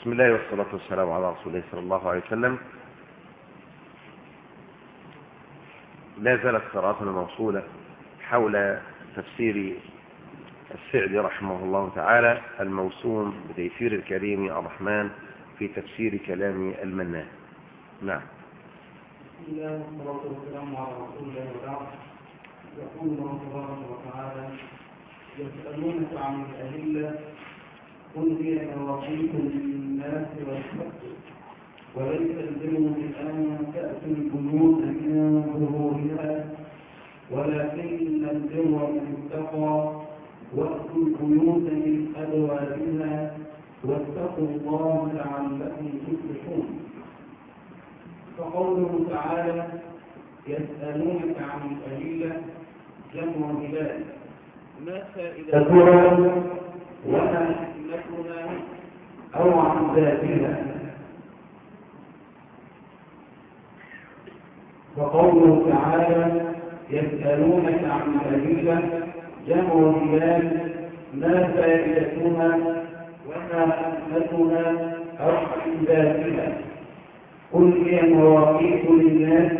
بسم الله والصلاة والسلام على رسول الله صلى الله عليه وسلم. لا زالت قراءتنا موصولة حول تفسير السعدي رحمه الله تعالى الموسوم بتيسير الكريم الرحمن في تفسير كلام المنان. نعم. بسم الله والصلاة والسلام على رسول الله وبعد. يقول الله تبارك وتعالى يسألونك عن الأهلة قل هي مواقيت للناس والحج وليس البر بأن تأتوا البيوت من ظهورها. ولكن البر من وأتوا البيوت من أبوابها واتقوا الله لعلكم تفلحون. فقوله تعالى يسألونك عن الأهلة جمع هلال ما فائدتها وما حكمتنا أو عن ذاتها وقوله تعالى يسألونك عن الأهلة جمع هلال ما فائدتها وما حكمتنا أو عن ذاتها. قل هي مواقيت للناس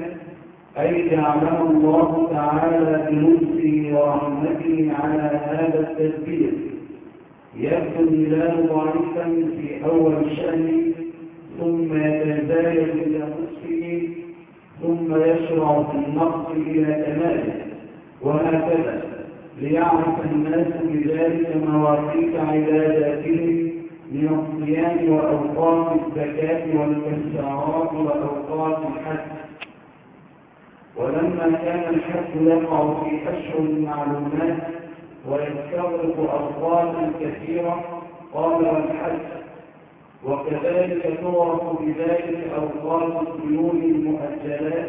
أي جعلها الله تعالى بنفسه ورحمته على هذا التدبير. يبدو الهلال ضعيفا في أول الشهر ثم يتزايد إلى نصفه ثم يشرع في النقص إلى كماله. وهكذا ليعرف الناس بذلك مواقيت عباداتهم من الصيام وأوقات الزكاة والكفارات وأوقات الحج. ولما كان الحج يقع في أشهر معلومات ويستغرق أوقاتا كثيرة قال والحج وكذلك تعرف بذلك أوقات الديون المؤجلات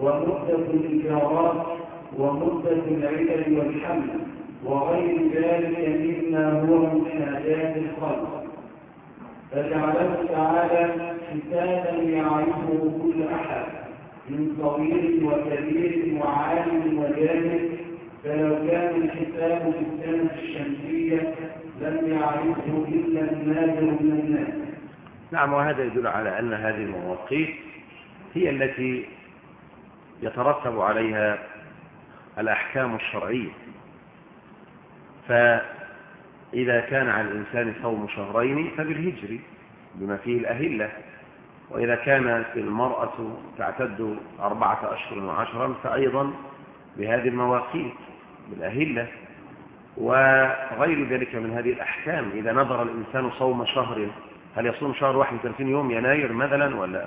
ومدة الإيجارات ومدة العدل والحمل وغير ذلك مما هو من حاجات الخلق. فجعله تعالى حسابا يعرفه كل أحد من صغير وكبير وعالم وجاهل فلو كان الحساب في السنة الشمسيه لم يعرفه إلا النادر من الناس. نعم وهذا يدل على أن هذه المواقيت هي التي يترتب عليها الأحكام الشرعية. فإذا كان على الإنسان صوم شهرين فبالهجر بما فيه الأهلة. وإذا كانت المرأة تعتد أربعة أشهر وعشرا فأيضا بهذه المواقيت. بالأهلة وغير ذلك من هذه الأحكام. إذا نظر الإنسان صوم شهر هل يصوم شهر 31 يوم يناير مثلا ولا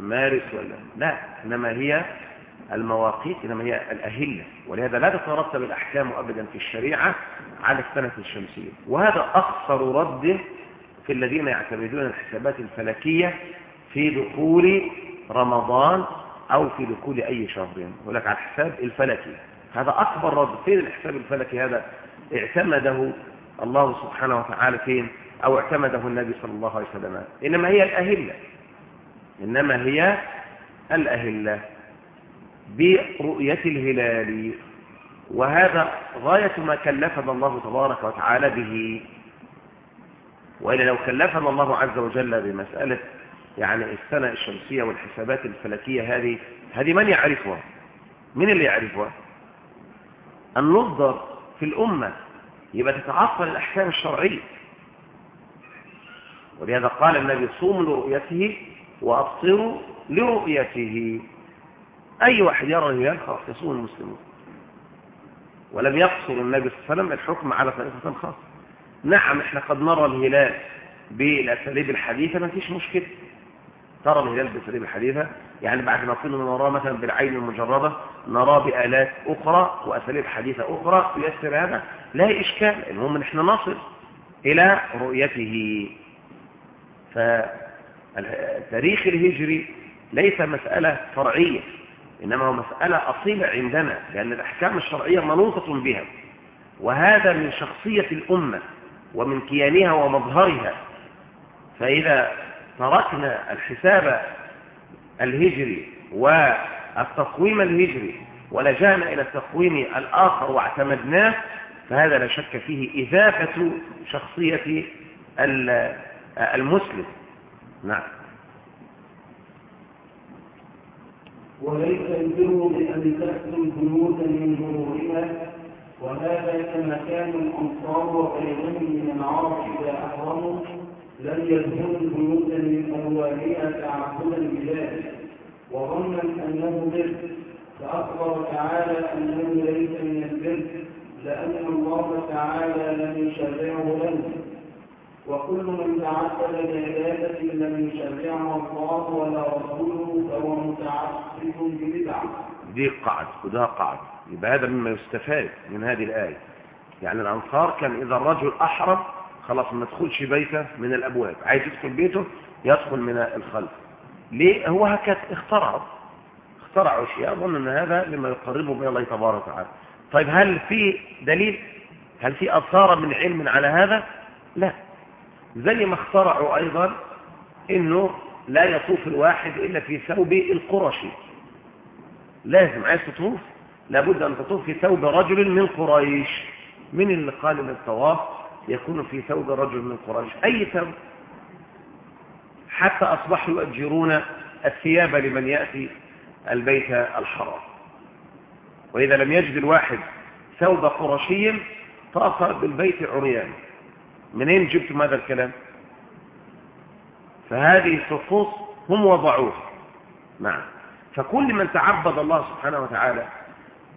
مارس ولا؟ لا إنما هي المواقيت إنما هي الأهلة. ولهذا لا تترتب الأحكام أبدا في الشريعة على السنة الشمسية. وهذا أخطر رد في الذين يعتمدون الحسابات الفلكية في دخول رمضان أو في دخول أي شهر. يقول لك على الحساب الفلكي. هذا أكبر رد. فين الحساب الفلكي هذا؟ اعتمده الله سبحانه وتعالى فين؟ أو اعتمده النبي صلى الله عليه وسلم. إنما هي الأهلة. إنما هي الأهلة برؤية الهلال. وهذا غاية ما كلفنا الله تبارك وتعالى به. وإلا لو كلفنا الله عز وجل بمسألة يعني السنة الشمسية والحسابات الفلكية هذه هذه من يعرفها؟ من اللي يعرفها؟ النصدر في الأمة يبقى تتعطل الأحكام الشرعية. ولهذا قال النبي صوموا لرؤيته وأبصروا لرؤيته. أي واحد يرى الهلال خلاص يصوم المسلمون. ولم يقصر النبي صلى الله عليه وسلم الحكم على طريقة خاصة. نعم إحنا قد نرى الهلال بالأساليب الحديثة ما فيش مشكلة. ترى الهلال بالأساليب الحديثة يعني بعد ما كنا نراه مثلا بالعين المجردة نراه بآلات أخرى وأساليب حديثة أخرى يسر هذا لا إشكال المهم إن إحنا نصل إلى رؤيته. فتاريخ الهجري ليس مسألة فرعية إنما هو مسألة أصيلة عندنا لأن الأحكام الشرعية منوطة بها. وهذا من شخصية الأمة ومن كيانها ومظهرها. فإذا تركنا الحساب الهجري والتقويم الهجري ولجأنا إلى التقويم الآخر واعتمدناه فهذا لا شك فيه إذافة شخصية المسلم. نعم. وليس البر بأن تأتوا البيوت من ظهورها وهذا كما كان الأنصار وغيرهم من العرب إذا أحرموا؟ لم يدخلوا البيوت من أبوابها تعبدا بذلك وظنا أنه بر فأخبر تعالى أنه ليس من البر لأن الله تعالى لم يشرعه له. وكل من تعبد بعبادة لم يشرعها الله ولا رسوله فهو متعبد ببدعة. دي قاعدة وده قاعدة. يبقى هذا مما يستفاد من هذه الآية. يعني الأنصار كان إذا الرجل أحرم خلاص ما تدخلش بيته من الأبواب. عايز يدخل بيته يدخل من الخلف. ليه؟ هو هكذا اخترعوا اخترعوا شيء أظن أن هذا مما يقربه من الله تبارك وتعالى. طيب هل في دليل؟ هل في أثار من علم على هذا؟ لا. زي ما اخترعوا أيضا أنه لا يطوف الواحد إلا في ثوب القرشي. لازم عايز تطوف؟ لابد أن تطوف في ثوب رجل من قريش. من اللي قال إن الطواف يكون في ثوب رجل من قريش. أي ثوب؟ حتى أصبحوا يؤجرون الثياب لمن يأتي البيت الحرام. وإذا لم يجد الواحد ثوب قرشي طاف بالبيت عريان منين جبتم هذا الكلام؟ فهذه الطقوس هم وضعوها. نعم. فكل من تعبد الله سبحانه وتعالى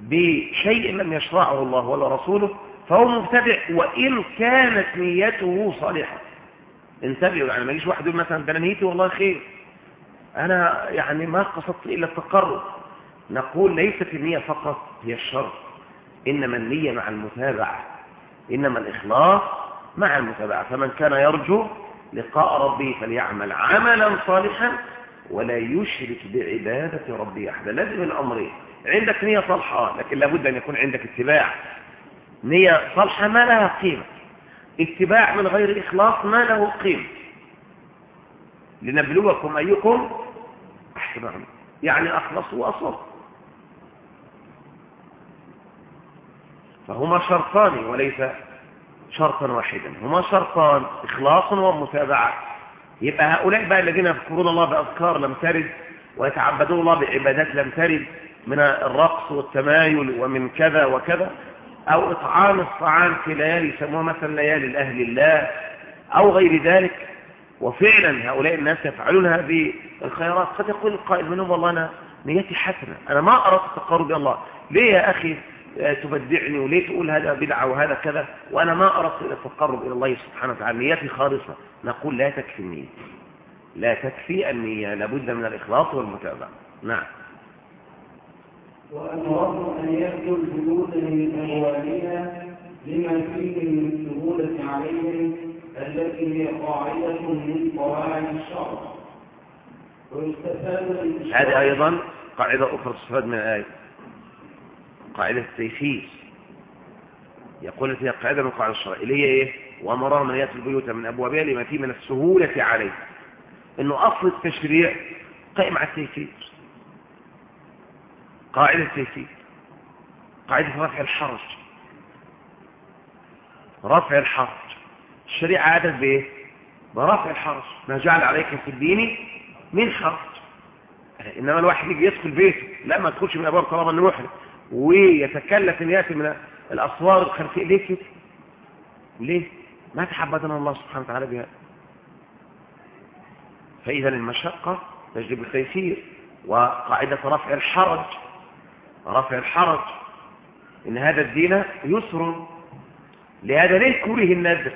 بشيء لم يشرعه الله ولا رسوله فهو مبتدع وإن كانت نيته صالحة. انتبهوا يعني ما يجيش واحد يقول مثلا ده أنا نيتي والله خير. أنا يعني ما قصدت إلا التقرب. نقول ليست النية فقط هي الشر إنما النية مع المتابعة. إنما الإخلاص مع المتابعة. فمن كان يرجو لقاء ربه فليعمل عملا صالحا ولا يشرك بعبادة ربه أحدا. لازم الأمرين. عندك نية صالحة لكن لابد أن يكون عندك اتباع. نية صالحة ما لها قيمة. اتباع من غير إخلاص ما له قيمة. لنبلوكم أيكم أحسن يعني أخلص وأصل فهما شرطان وليس شرطا واحدا. هما شرطان إخلاص ومتابعة. يبقى هؤلاء بقى الذين يذكرون الله بأذكار لم ترد ويتعبدون الله بعبادات لم ترد من الرقص والتمايل ومن كذا وكذا. أو إطعام الطعام في ليالي يسموها مثلا ليالي الأهل الله أو غير ذلك. وفعلا هؤلاء الناس يفعلون هذه الخيرات قد يقول القائل منهم والله أنا نيتي حسنة أنا ما أردت التقرب إلى الله. ليه يا أخي تبدعني وليه تقول هذا بدعة وهذا كذا؟ وأنا ما أردت التقرب إلى الله سبحانه وتعالى. نيتي خالصة. نقول لا تكفي النية. لا تكفي النية. لابد من الإخلاص والمتابعة. نعم. أن من أموالها لما فيه من عليهم التي هي قاعدة من قواعد الشرع. هذه أيضا قاعدة أخرى تستفاد من الآية. قاعدة التيسير يقول هي قاعدة من قواعد الشرع. اللي هي إيه؟ وأمرهم أن يأتوا البيوت من أبوابها لما فيه من السهولة عليه. إنه أصل التشريع قائم على التيسير قاعدة التيسير قاعدة رفع الحرج. رفع الحرج. الشريعة عادت بإيه؟ برفع الحرج. ما جعل عليك في الدين من حرج. إنما الواحد يجي يدخل بيته لا ما تدخلش من أبواب طالما نروح ويتكلف إن يأتي من الأسوار الخلفية. ليه كده؟ ليه؟ ما تحبذنا الله سبحانه وتعالى بها. فإذا المشقة تجلب التيسير وقاعدة رفع الحرج. رفع الحرج إن هذا الدين يسر لهذا ليه كره النذر.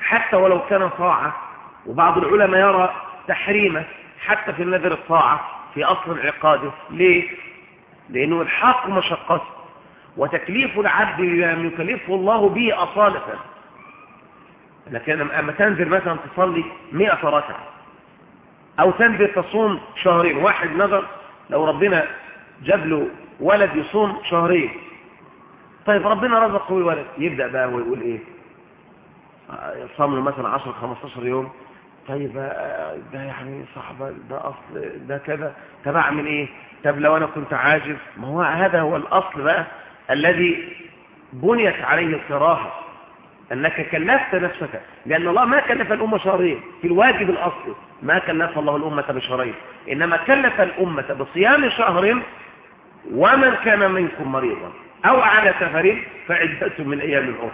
حتى ولو كان طاعه وبعض العلماء يرى تحريمه حتى في النذر الطاعه في أصل عقاده. ليه؟ لأنه الحق مشقته وتكليف العبد لم يكلفه الله به أصالة. لكن أما تنزل مثلا تصلي مئة ركعة أو تنزل تصوم شهرين واحد نظر لو ربنا جاب له ولد يصوم شهرين. طيب ربنا رزقه الولد. يبدأ بقى ويقول إيه؟ صام له مثلا 10 15 يوم. طيب ده يعني صاحبه ده أصل ده كذا. طب أعمل إيه؟ طب لو أنا كنت عاجز؟ ما هو هذا هو الأصل بقى الذي بنيت عليه الكراهة أنك كلفت نفسك. لأن الله ما كلف الأمة شهرين. في الواجب الأصلي ما كلف الله الأمة بشهرين. إنما كلف الأمة بصيام شهر ومن كان منكم مريضا أو على سفر فعدة من أيام أخرى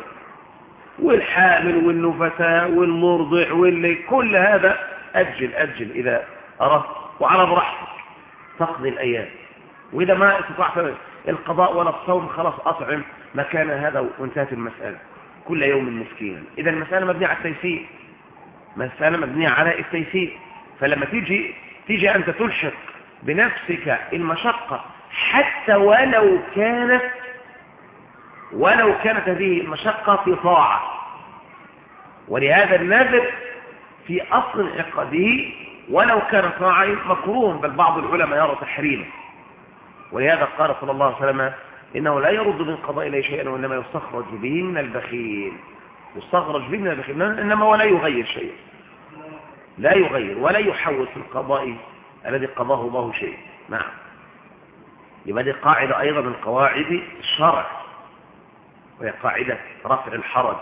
والحامل والنفساء والمرضع واللي كل هذا أجل أجل إذا أردت. وعلى براحتك تقضي الأيام. وإذا ما استطعت القضاء ولا الصوم خلاص أطعم مكان هذا وانتهت المسألة. كل يوم مسكينا. إذا المسألة مبنية على التيسير. مسألة مبنية على التيسير. فلما تيجي تيجي أنت تلحق بنفسك المشقة حتى ولو كانت ولو كانت هذه المشقة في طاعة. ولهذا النذر في أصل عقده ولو كان طاعة مكروه بل بعض العلماء يرى تحريمه. ولهذا قال صلى الله عليه وسلم إنه لا يرد من قضاء إليه شيئا وإنما يستخرج به من البخيل. يستخرج به من البخيل إنما ولا يغير شيئا. لا يغير ولا يحول في القضاء الذي قضاه الله شيء نعم. يبقى دي قاعدة أيضا من قواعد الشرع وهي قاعدة رفع الحرج.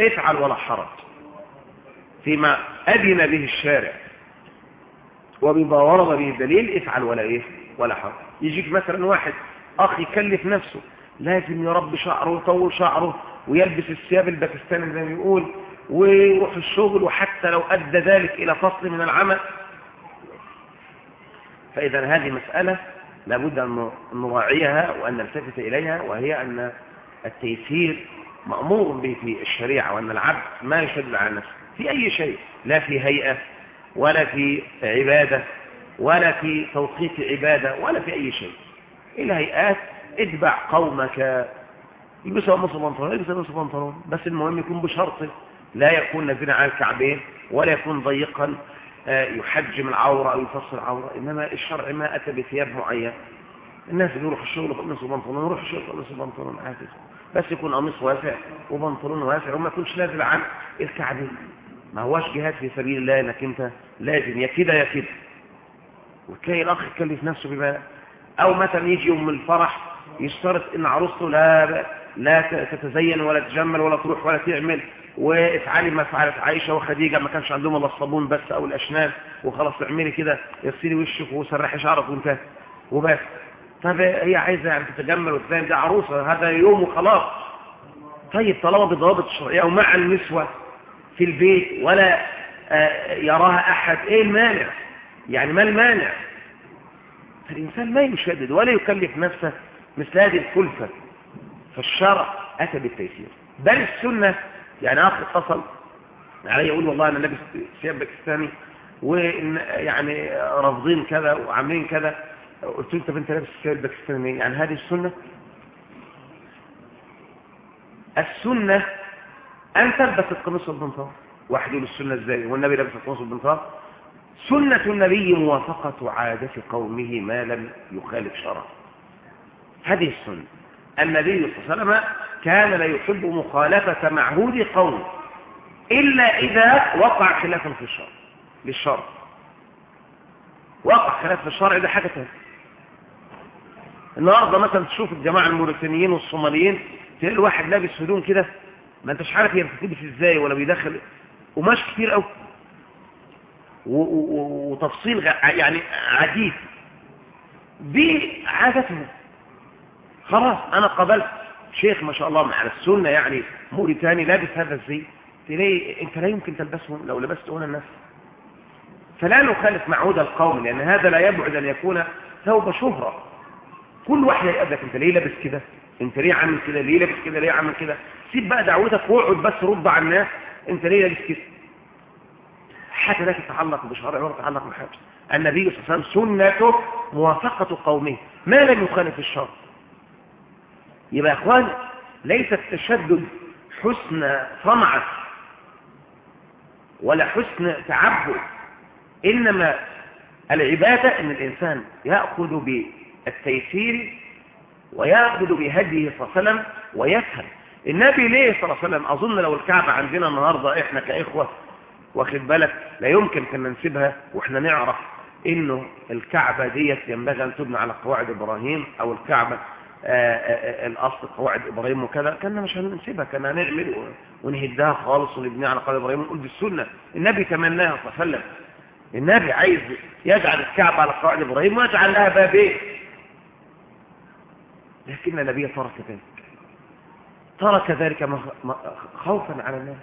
افعل ولا حرج. فيما أذن به الشارع وبما ورد به الدليل افعل ولا إيه؟ ولا حرج. يجيك مثلا واحد أخ يكلف نفسه لازم يربي شعره ويطول شعره ويلبس الثياب الباكستاني زي ما بيقول ويروح الشغل وحتى لو أدى ذلك إلى فصل من العمل. فاذا هذه مسألة لابد أن نراعيها وأن نلتفت إليها وهي أن التيسير مأمور به في الشريعة وأن العبد ما يشد على نفسه في أي شيء لا في هيئة ولا في عبادة ولا في توقيت عبادة ولا في أي شيء. الهيئات اتبع قومك. يلبسوا قميص بنطلون يلبسوا قميص بنطلون بس المهم يكون بشرط لا يكون نازلا على الكعبين ولا يكون ضيقا يحجم العورة أو يفصل العورة إنما الشرع ما أتى بثياب معين. الناس اللي يروحوا الشغل قميص وبنطلون يروحوا الشغل قميص وبنطلون عادي. بس يكون قميص واسع وبنطلون واسع وما يكونش نازل عن الكعبين. ما هواش جهاد في سبيل الله إنك أنت لازم يا كده يا كده. وتلاقي الأخ يكلف نفسه بما أو مثلا يجي يوم الفرح يشترط إن عروسته لا لا تتزين ولا تجمل ولا تروح ولا تعمل. وافعلي ما فعلت عائشة وخديجة ما كانش عندهم إلا الصابون بس أو الاشنان وخلاص اعملي كده اغسلي وشك وسرحي شعرك وانتهى وبس. طب هي عايزة يعني تتجمل وتزين دي عروسة هذا يوم وخلاص. طيب طالما بضوابط الشرعيه ومع النسوة في البيت ولا آه، يراها أحد إيه المانع؟ يعني ما المانع؟ فالإنسان ما يشدد ولا يكلف نفسه مثل هذه الكلفة. فالشرع أتى بالتيسير. بل السنة يعني أخي أتصل علي يقول والله أنا لابس ثياب باكستاني ويعني رافضين كذا وعاملين كذا. قلت له طب أنت لابس ثياب باكستاني يعني هذه السنة؟ السنة أن تلبس القميص والبنطلون. واحد يقول السنة إزاي؟ والنبي لابس القميص والبنطلون. سنة النبي موافقة عادة قومه ما لم يخالف شرعه. هذه السنة. النبي صلى الله عليه وسلم كان لا يحب مخالفة معهود قوم إلا إذا وقع خلافا في الشرع للشرع. وقع خلاف في الشرع ده حاجة ثانية النهارده مثلا تشوف الجماعة الموريتانيين والصوماليين تلاقي الواحد لابس هدوم كده ما أنتش عارف هي بتتلبس إزاي ولا بيدخل قماش كتير قوي وتفصيل يعني عجيب. دي عادتهم. خلاص أنا قبلت. شيخ ما شاء الله على السنة يعني موريتاني لابس هذا الزي. تلاقي انت لا يمكن تلبسه لو لبسته هنا الناس. فلا نخالف معود القوم لأن هذا لا يبعد أن يكون ثوب شهرة. كل واحد يقابلك انت ليه لابس كده؟ انت ليه عامل كده؟ ليه لابس كده؟ ليه عامل كده؟ سيب بقى دعوتك واقعد بس رد على الناس. انت ليه لابس كده؟ حتى لا تتعلق بشرع ولا تتعلق بحاجة. النبي صلى الله عليه وسلم سنته موافقة قومه. ما لم يخالف الشرع. يبقى يا إخوان ليس التشدد حسن طمع ولا حسن تعبد إنما العبادة إن الإنسان يأخذ بالتيسير ويأخذ بهديه صلى الله عليه وسلم ويفهم. النبي ليه صلى الله عليه وسلم أظن لو الكعبة عندنا النهاردة إحنا كإخوة واخد بالك؟ لا يمكن كنا نسيبها وإحنا نعرف إنه الكعبة ديت ينبغي أن تبنى على قواعد إبراهيم أو الكعبة الأصل قواعد إبراهيم وكذا. كنا مش هنسيبها كنا هنعمل ونهدها خالص ونبنيها على قواعد إبراهيم ونقول بالسنة. النبي تمناها صلى الله عليه وسلم. النبي عايز يجعل الكعبة على قواعد إبراهيم ويجعل لها بابين لكن النبي ترك ذلك. ترك ذلك خوفا على الناس.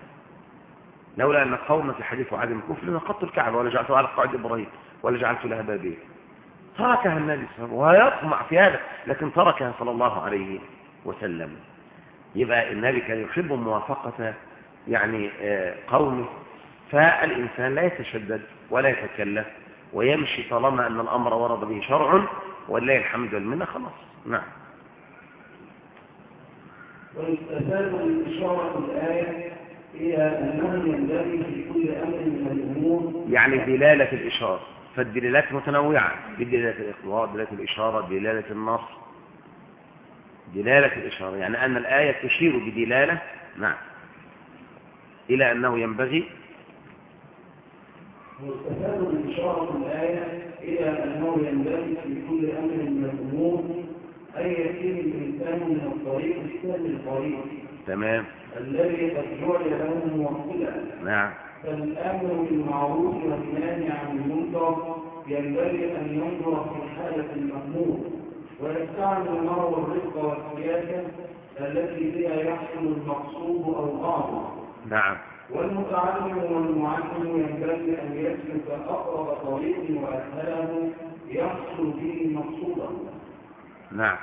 لولا أن قوم في حديث عدم الكفر لنقضت الكعبة ولا جعلتها على قواعد إبراهيم ولا جعلت لها بابين. تركها النبي صلى الله عليه وسلم ويطمع في هذا لكن تركها صلى الله عليه وسلم. يبقى النبي كان يحب موافقة يعني آه، قومه فالإنسان لا يتشدد ولا يتكلف ويمشي طالما أن الأمر ورد به شرع ولله الحمد والمنة خلاص. نعم. ويستفاد من إشارة الآية إلى أنه ينبغي في كل أمر من الأمور يعني دلالة الإشارة. فالدلالات متنوعة. بدلالة الإخبار دلالة الإشارة دلالة النص. دلالة الإشارة يعني أن الآية تشير بدلالة نعم. إلى أنه ينبغي. مستفاد من إشارة الآية إلى أنه ينبغي في كل أمر من الأمور أن يسير الإنسان من الطريق إلى الطريق تمام. الذي قد جعل له موصلا نعم. فالأمر بالمعروف والنهي عن المنكر ينبغي أن ينظر في حالة المأمور ويستعمل المرء الرزق والسياسة التي بها يحصل المقصود أو بعضه نعم. والمتعلم والمعلم ينبغي أن يسلك أقرب طريق واسهله يحصل به مقصودا نعم.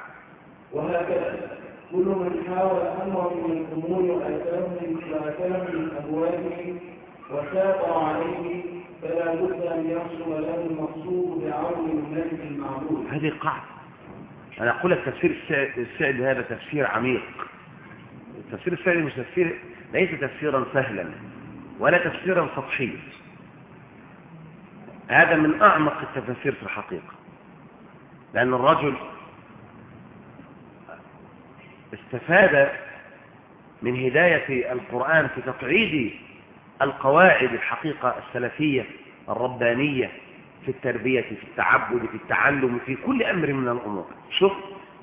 وهكذا كل من حاول امرا من الأمور واتاه من أبوابه وساق عليه فلا بد أن يحصل له المقصود بعون الملك المعبود. هذه قاعدة. أنا أقول لك تفسير السعد هذا تفسير عميق. التفسير السعدي مش تفسير ليس تفسيرا سهلا ولا تفسيرا سطحيا. هذا من أعمق التفسير في الحقيقة. لأن الرجل استفاد من هداية القرآن في تقعيد القواعد الحقيقة السلفية الربانية في التربية في التعبد في التعلم في كل أمر من الأمور. شوف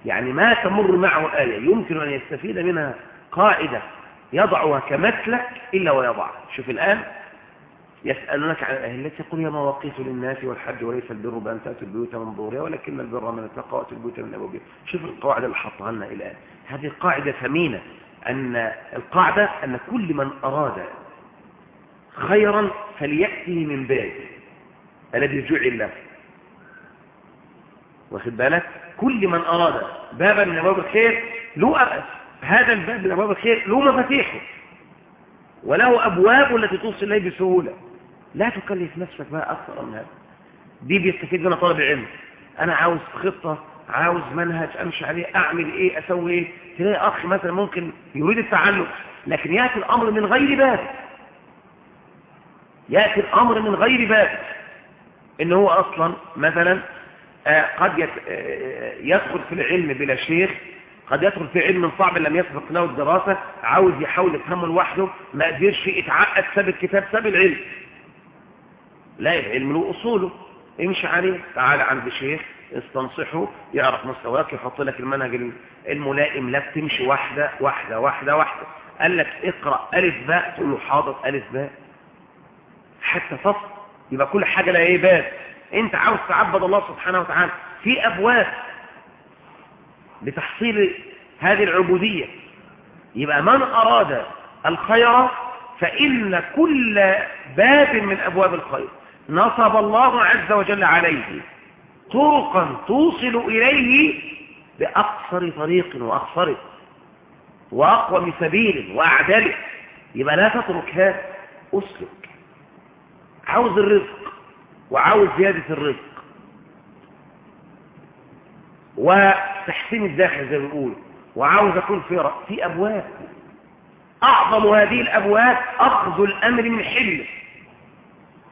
يعني ما تمر معه آية يمكن أن يستفيد منها قاعدة يضعها كمثلك إلا ويضعها. شوف الآن يسألونك عن الأهلة يقول هي مواقيت للناس والحج وليس البر بأن تأتوا البيوت من ظهورها ولكن البر من التقوى وأتوا البيوت من أبوابها شوف القواعد اللي حطها لنا الآن. هذه قاعدة ثمينة أن القاعدة أن كل من أراد خيرا فليأته من باب الذي جعل له. واخد بالك؟ كل من أراد بابا من أبواب الخير له أبأس هذا الباب من أبواب الخير له مفاتيحه. وله أبواب التي توصل إليه بسهولة. لا تكلف نفسك بقى أكثر من هذا. دي بيستفيد منها طالب العلم أنا عاوز خطة عاوز منهج أمشي عليه أعمل إيه أسوي إيه. تلاقي أخ مثلا ممكن يريد التعلم لكن يأتي الأمر من غير باب. يأتي الأمر من غير باب. إن هو أصلا مثلا آه، قد آه، يدخل في العلم بلا شيخ قد يدخل في علم صعب لم يسبق له الدراسة عاوز يحاول يفهمه لوحده ما قدرش يتعقد ساب الكتاب ساب العلم. لا العلم له أصوله. امشي عليه تعال عند شيخ استنصحه يعرف مستواك يحط لك المنهج الملائم لك تمشي واحدة واحدة واحدة واحدة. قال لك اقرأ ألف باء تقول له حاضر ألف باء. حتى تصل يبقى كل حاجة لها إيه باب. أنت عاوز تعبد الله سبحانه وتعالى. في أبواب لتحصيل هذه العبودية. يبقى من أراد الخير فإن كل باب من أبواب الخير. نصب الله عز وجل عليه طرقا توصل إليه بأقصر طريق وأقصر وأقوم سبيل وأعدله يبقى لا تترك هذا أسلك عاوز الرزق وعاوز زيادة الرزق. وتحسين الداخل زي ما بيقول وعاوز أكون في. في أبواب. أعظم هذه الأبواب أخذ الأمر من حله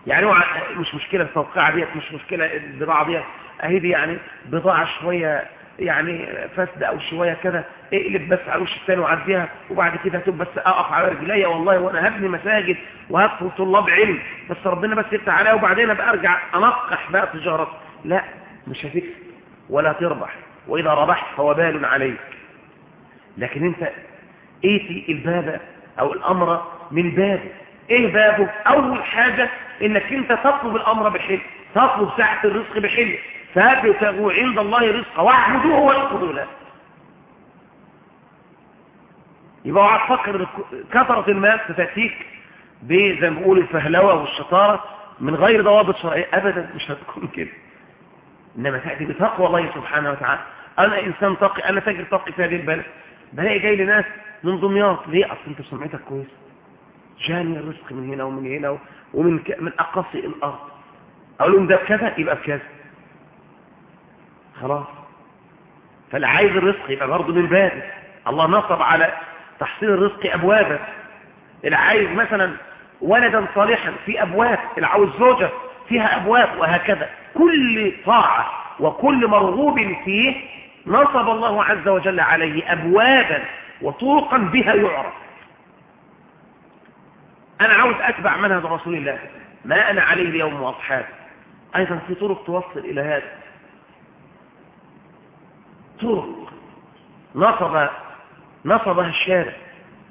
يعني مش مشكلة التوقيع ديت مش مشكلة البضاعة ديت. أهي دي يعني بضاعة شوية يعني فاسدة أو شوية كده اقلب بس على الوش الثاني وعديها وبعد كده هتب بس أقف على رجلي والله وأنا هبني مساجد وهدخل طلاب علم بس ربنا بس يفتح عليها وبعدين أبقى أرجع أنقح بقى تجارة لا مش هتكسب ولا تربح وإذا ربحت فوبال عليك. لكن أنت ايتي الباب أو الأمر من بابه. إيه بابه؟ أول حاجة إنك أنت تطلب الأمر بحل تطلب ساعة الرزق بحل فابتغوا عند الله رزقا واعبدوه واشكروا له. يبقى اوعى تفكر كثرة المال ستأتيك زي ما بيقول الفهلوة والشطارة من غير ضوابط شرعية. ابدا مش هتكون كده. إنما تأتي بتقوى الله سبحانه وتعالى. أنا إنسان تقي أنا تاجر تقي في هذه البلد. بلاقي جاي لي ناس من دمياط. ليه؟ أصل أنت سمعتك كويسه جاني الرزق من هنا ومن هنا ومن. من اقصى الأرض. أقول لهم ده بكذا يبقى بكذا. خلاص. فاللي عايز الرزق يبقى برضه من بابه. الله نصب على تحصيل الرزق ابوابا اللي عايز مثلا ولدا صالحا في أبواب. اللي عاوز زوجة فيها أبواب وهكذا. كل طاعة وكل مرغوب فيه نصب الله عز وجل عليه ابوابا وطرقا بها يعرف. أنا عاوز أتبع منهج رسول الله. ما أنا عليه اليوم وأصحابي. أيضا في طرق توصل إلى هذا. طرق نصب نصبها الشارع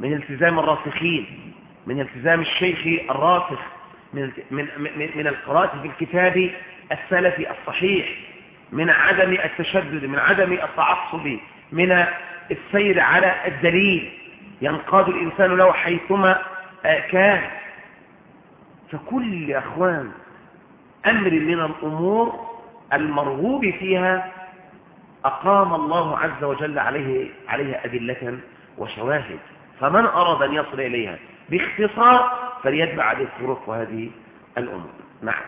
من التزام الراسخين من التزام الشيخ الراسخ من من من, القراءة في الكتاب السلفي الصحيح من عدم التشدد من عدم التعصب من السير على الدليل. ينقاد الإنسان له حيثما كان. فكل أخوان أمر من الأمور المرغوب فيها أقام الله عز وجل عليه عليها أدلة وشواهد. فمن أراد أن يصل إليها باختصار فليتبع هذه الطرق وهذه الأمور. نعم.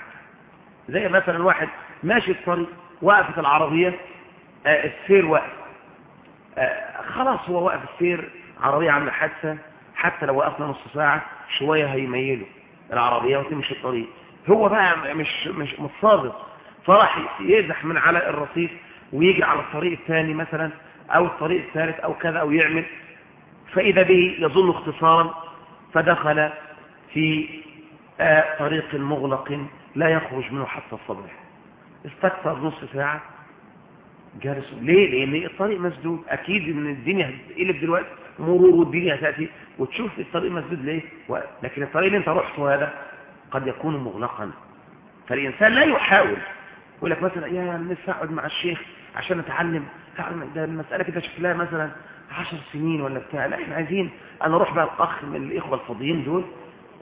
زي مثلا واحد ماشي في طريق وقفت العربية آه السير وقف آه خلاص هو وقف السير عربية عاملة حادثة حتى لو وقفنا نص ساعة شوية هيميلوا العربية وتمشي الطريق. هو بقى مش مش متصادف فراح يزح من على الرصيف ويجي على الطريق الثاني مثلا أو الطريق الثالث أو كذا أو يعمل. فإذا به يظن اختصارا فدخل في آه طريق مغلق لا يخرج منه حتى الصباح استكثر نص ساعة جالس. ليه؟ لأن الطريق مسدود. أكيد إن الدنيا هتقلب دلوقتي مرور والدنيا هتأتي. وتشوف الطريق مسدود ليه. لكن الطريق اللي انت رحته هذا قد يكون مغلقا. فالإنسان لا يحاول. يقول لك مثلا يا نفسي اقعد مع الشيخ. عشان اتعلم ده المسألة كده شكلها مثلا عشر سنين ولا بتاع. لا إحنا عايزين أنا أروح بقى الاخ من الإخوة الفاضيين دول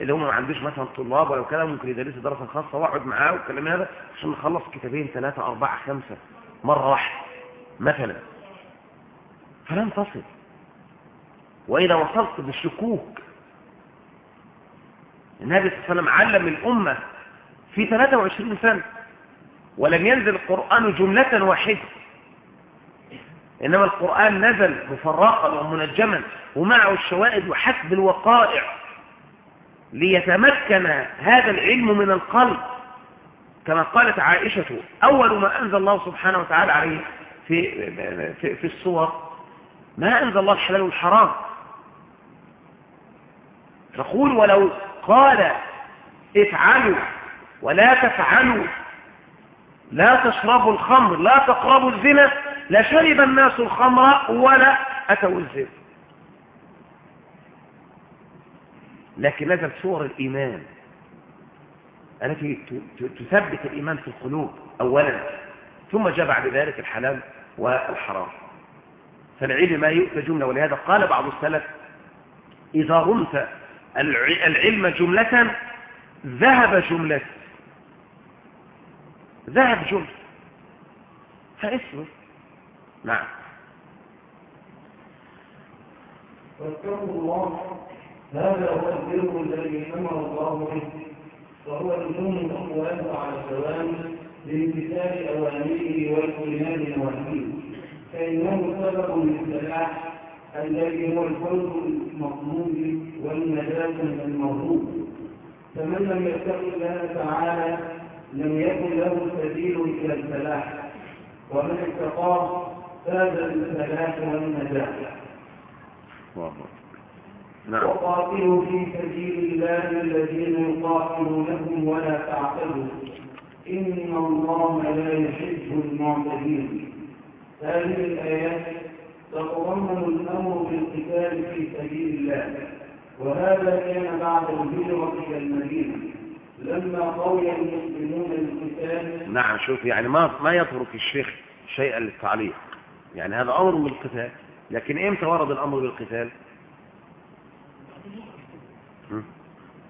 اللي هم ما عندوش مثلا طلاب ولا كده ممكن يدرسوا دراسة خاصة وأقعد معاه والكلام هذا عشان نخلص كتابين ثلاثة أربعة خمسة مرة واحدة مثلا. فلن تصل وإذا وصلت بالشكوك النبي صلى الله عليه وسلم علم الأمة في 23 سنة ولم ينزل القرآن جملة واحدة. إنما القرآن نزل مفرقا ومنجما ومعه الشوائد وحسب الوقائع ليتمكن هذا العلم من القلب. كما قالت عائشة أول ما أنزل الله سبحانه وتعالى عليه في, في, في الصور ما أنزل الله الحلال والحرام. تقول ولو قال افعلوا ولا تفعلوا لا تشربوا الخمر لا تقربوا الزنا لشرب الناس الخمر ولا أتوا الزنا لكن نزل صور الإيمان التي تثبت الإيمان في القلوب أولا ثم جاء بعد ذلك الحلال والحرام. فالعلم ما يؤتى جملة ولهذا قال بعض السلف إذا رمت العلم جملة ذهب جملة. ذهب جملة. فاسمه نعم. واتقوا الله هذا هو البر الذي أمر الله به وهو لزوم الأقوال على الدوام لامتثال أوامره واجتناب نواهيه فإنه سبب للفلاح الذي هو الفوز المطلوب والنجاة من المغلوب فمن لم يتق الله تعالى لم يكن له سبيل إلى الفلاح ومن اتقاه فاز بالفلاح والنجاة نعم. وقاتلوا في سبيل الله الذين يقاتلونكم ولا تعتدوا. إن الله لا يحب المعتدين. هذه الآيات تتضمن الأمر بالقتال في سبيل الله. وهذا كان بعد الهجرة إلى المدينة. لما قوي المسلمون القتال. نعم شوف يعني ما ما يترك الشيخ شيئا للتعليق. يعني هذا أمر بالقتال لكن إمتى ورد الأمر بالقتال?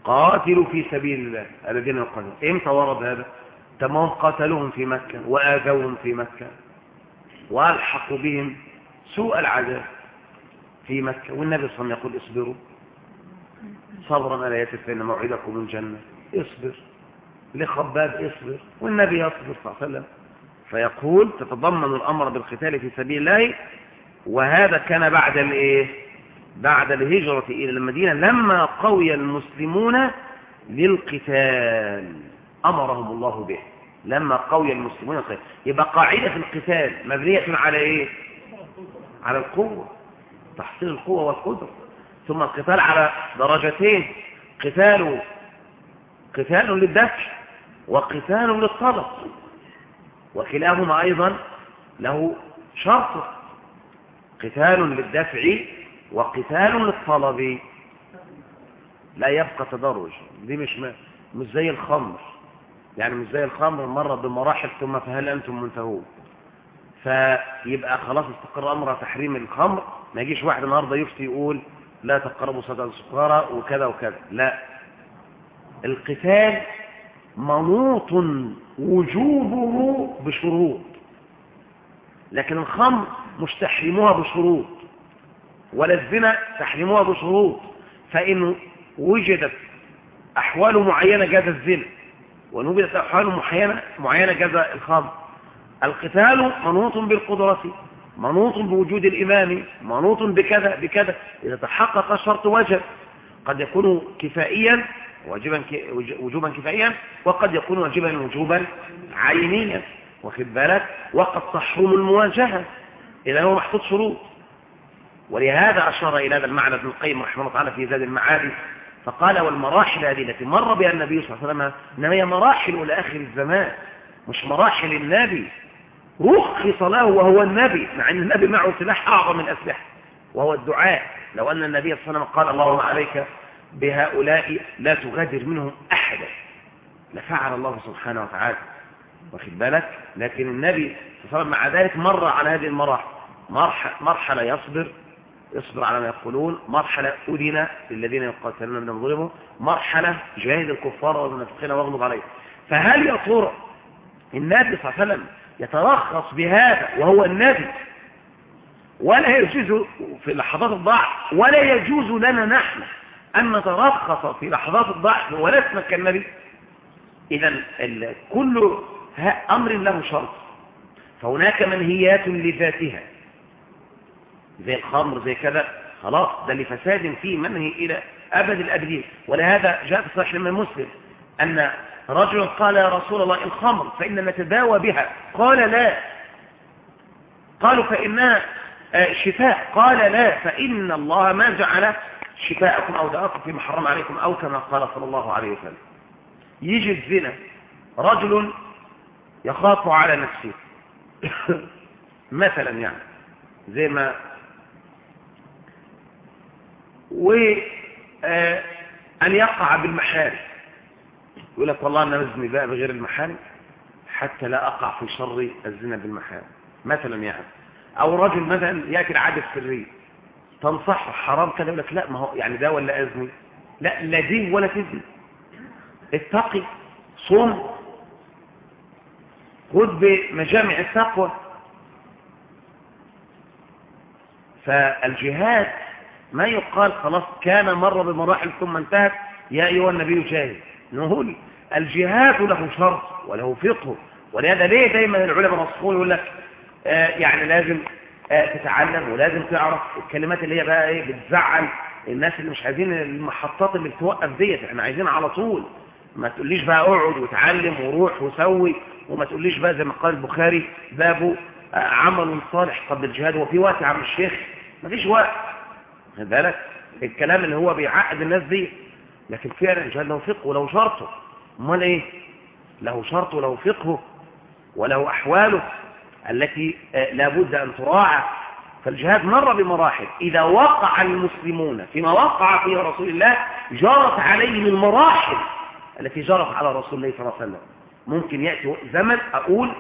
قاتلوا في سبيل الله الذين يقاتلون إمتى ورد هذا؟ تمام قتلوهم في مكة وآذوهم في مكة وألحقوا بهم سوء العذاب في مكة. والنبي صلى الله عليه وسلم يقول اصبروا. صبرا ألا يتفين موعدكم الجنة. اصبر. لخباب اصبر. والنبي يصبر صلى الله عليه وسلم. فيقول تتضمن الأمر بالقتال في سبيل الله وهذا كان بعد الايه؟ بعد الهجرة إلى المدينة لما قوي المسلمون للقتال. أمرهم الله به. لما قوي المسلمون للقتال. يبقى قاعدة القتال مبنية على إيه؟ على القوة. تحصيل القوة والقدرة. ثم القتال على درجتين. قتال قتال للدفع وقتال للطلب. وكلاهما أيضا له شرط قتال للدفع وقتال للطلب. لا يبقى تدرج دي مش مش زي الخمر. يعني مش زي الخمر مرة بمراحل ثم فهل أنتم منتهون. فيبقى خلاص استقر أمر تحريم الخمر ما يجيش واحد النهاردة يفتي يقول لا تقربوا صلاة السكارى وكذا وكذا. لا. القتال منوط وجوبه بشروط لكن الخمر مش تحريمها بشروط ولا الزنا تحريمها بشروط فإن وجدت أحوال معينة جاز الزنا وإن وجدت أحوال معينة معينة جاز الخمر. القتال منوط بالقدرة منوط بوجود الإمام منوط بكذا بكذا. إذا تحقق الشرط وجب قد يكون كفائيا واجبا وجوبا كفائيا وقد يكون واجبا وجوبا عينيا واخد بالك وقد تحرم المواجهة. إذا هو محطوط شروط. ولهذا أشار إلى هذا المعنى ابن القيم رحمه الله تعالى في زاد المعاد فقال والمراحل هذه التي مر بها النبي صلى الله عليه وسلم إنما هي مراحل إلى آخر الزمان مش مراحل النبي. رخص له وهو النبي مع أن النبي معه سلاح أعظم من الأسلحة وهو الدعاء. لو أن النبي صلى الله عليه وسلم قال اللهم عليك بهؤلاء لا تغادر منهم أحدا. لفعل الله سبحانه وتعالى. واخد بالك؟ لكن النبي صلى الله مع ذلك مر على هذه المراحل. مرحلة يصبر يصبر على ما يقولون. مرحلة أذن للذين يقاتلون من ظلمه مرحلة جاهد الكفار والمنافقين واغلب عليه. فهل يا ترى النبي صلى الله عليه وسلم يترخص بهذا وهو النبي؟ ولا يجوز في لحظات الضعف ولا يجوز لنا نحن أن نترخص في لحظات الضعف ولسنا كالنبي. إذا كل أمر له شرط. فهناك منهيات لذاتها. زي الخمر زي كذا. خلاص ده لفساد فيه منهي إلى أبد الأبدين. ولهذا جاء في صحيح من مسلم أن رجل قال يا رسول الله الخمر فإن نتداوى بها. قال لا. قالوا فإنها شفاء. قال لا فإن الله ما جعل شفاءكم أو دعاكم فيما حرم عليكم أو كما قال صلى الله عليه وسلم. يجي الزنا رجل يخاف على نفسه. مثلا يعني زي ما وأن يقع بالمحارم. يقول لك والله أنا نزني بقى بغير المحارم حتى لا أقع في شر الزنا بالمحارم. مثلا يعني أو رجل مثلا يأكل عادة سرية تنصحه حرام كده يقول لك؟ لا ما هو يعني ده ولا أزني لا لا دين ولا تزني اتقي صم خذ بمجامع التقوى. فالجهاد ما يقال خلاص كان مر بمراحل ثم انتهت. يا أيها النبي جاهد. نقول الجهاد له شرط وله فقه ولهذا ليه دايما العلماء الرسخون يقول لك آه يعني لازم تتعلم ولازم تعرف الكلمات اللي هي بقى إيه بتزعل الناس اللي مش عايزين المحطات اللي بتوقف ديت. إحنا عايزين على طول. ما تقوليش بقى اقعد وتعلم وروح وسوي وما تقوليش بقى زي ما قال البخاري بابه آه عمل صالح قبل الجهاد وفي وقت يا عم الشيخ. ما فيش وقت. خد بالك؟ الكلام اللي هو بيعقد الناس دي. لكن فعلا الجهاد له فقه وله شرطه. أمال إيه؟ له شرط وله فقهه وله أحواله. التي آه، لابد أن تراعى. فالجهاد مر بمراحل. إذا وقع المسلمون فيما وقع فيه رسول الله جرت عليهم المراحل التي جرت على رسول الله صلى الله عليه وسلم. ممكن يأتي زمن أقول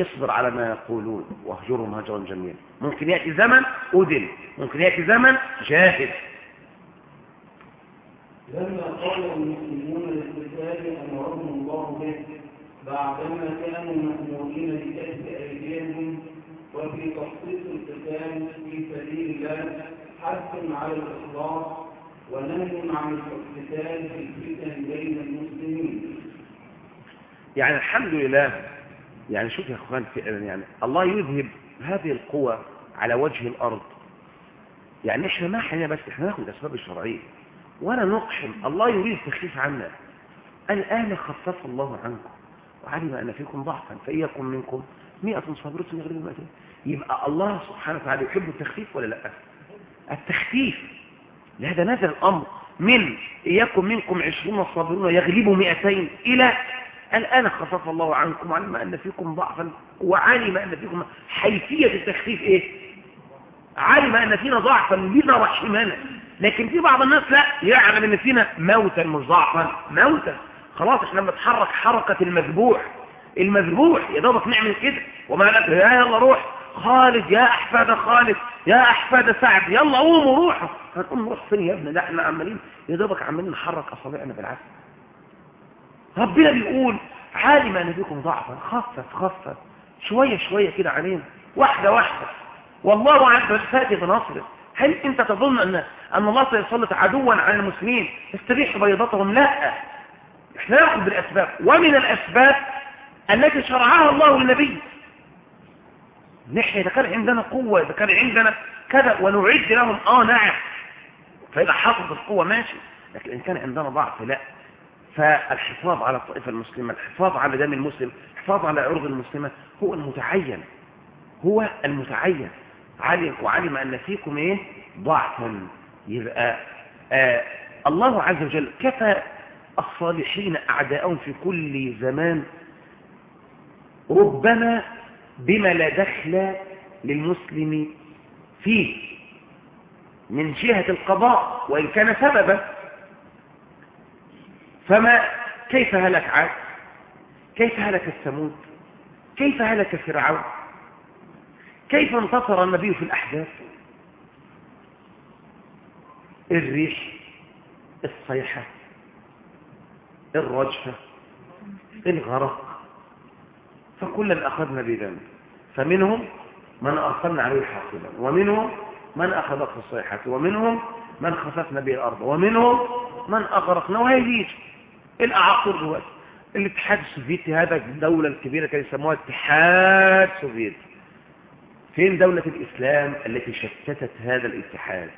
اصبر على ما يقولون واهجرهم هجرا جميلا. ممكن يأتي زمن أذن. ممكن يأتي زمن جاهد لما قال المسلمون للقتال أمرهم الله به. بعدما كانوا مأمورين بكسب أيديهم وفي تخصيص القتال في سبيل الله حث على الإخلاص ونهي عن القتال في الفتن بين المسلمين. يعني الحمد لله يعني شوف يا إخوان فعلا يعني الله يذهب هذه القوى على وجه الأرض. يعني إحنا ما حنا بس إحنا ناخد الأسباب الشرعية. ولا نقحم الله يريد التخفيف عنا. الآن خفف الله عنكم. وعلم أن فيكم ضعفا فإياكم منكم مئة صابرة يغلب مئتين يبقى الله سبحانه وتعالى يحب التخفيف ولا لا؟ التخفيف. لهذا نزل الأمر من إياكم منكم عشرون صابرون يغلبوا مئتين إلى الآن خفف الله عنكم علم أن فيكم ضعفا وعلم أن فيكم حيثية التخفيف إيه؟ علم أن فينا ضعفا بنا رحمنا لكن في بعض الناس لا يعلم أن فينا موتا مش ضعفا موتا. خلاص إحنا بنتحرك حركة المذبوح المذبوح يا دوبك نعمل كده. وما لك يا يلا روح. خالد يا أحفاد خالد يا أحفاد سعد يلا قوموا روحوا. هنقوم نروح فين يا ابني؟ لا إحنا عمالين يا دوبك عمالين نحرك أصابعنا بالعكس ربنا بيقول عالم أن بكم ضعفا. خفف خفف. شوية شوية كده علينا. واحدة واحدة. والله عز فاتي بنصره هل أنت تظن أن أن الله سيسلط عدوا على المسلمين؟ يستبيح بيضتهم؟ لا. إحنا ناخذ بالاسباب ومن الأسباب التي شرعها الله للنبي. نحن إذا كان عندنا قوة إذا كان عندنا كذا ونعد لهم آه نعم. فإذا حصلت القوة ماشي لكن إن كان عندنا ضعف لا. فالحفاظ على الطائفة المسلمة الحفاظ على دم المسلم الحفاظ على عرض المسلمة هو المتعين. هو المتعين. علم وعلم أن فيكم إيه؟ ضعفا. يبقى آه الله عز وجل كفى الصالحين أعداءهم في كل زمان. ربما بما لا دخل للمسلم فيه من جهة القضاء وإن كان سببا. فما كيف هلك عاد؟ كيف هلك الثمود؟ كيف هلك فرعون؟ كيف انتصر النبي في الأحداث؟ الريح الصيحة. الرجفة الغرق. فكلا أخذنا بذنب. فمنهم من أرسلنا عليه حاصبا ومنهم من أخذته الصيحة. ومنهم من خسفنا به الأرض ومنهم من أغرقنا. وهي الأعاقر دلوقتي. الاتحاد السوفيتي هذا الدولة الكبيرة كانوا يسموها اتحاد سوفيتي فين دولة الإسلام التي شتتت هذا الاتحاد؟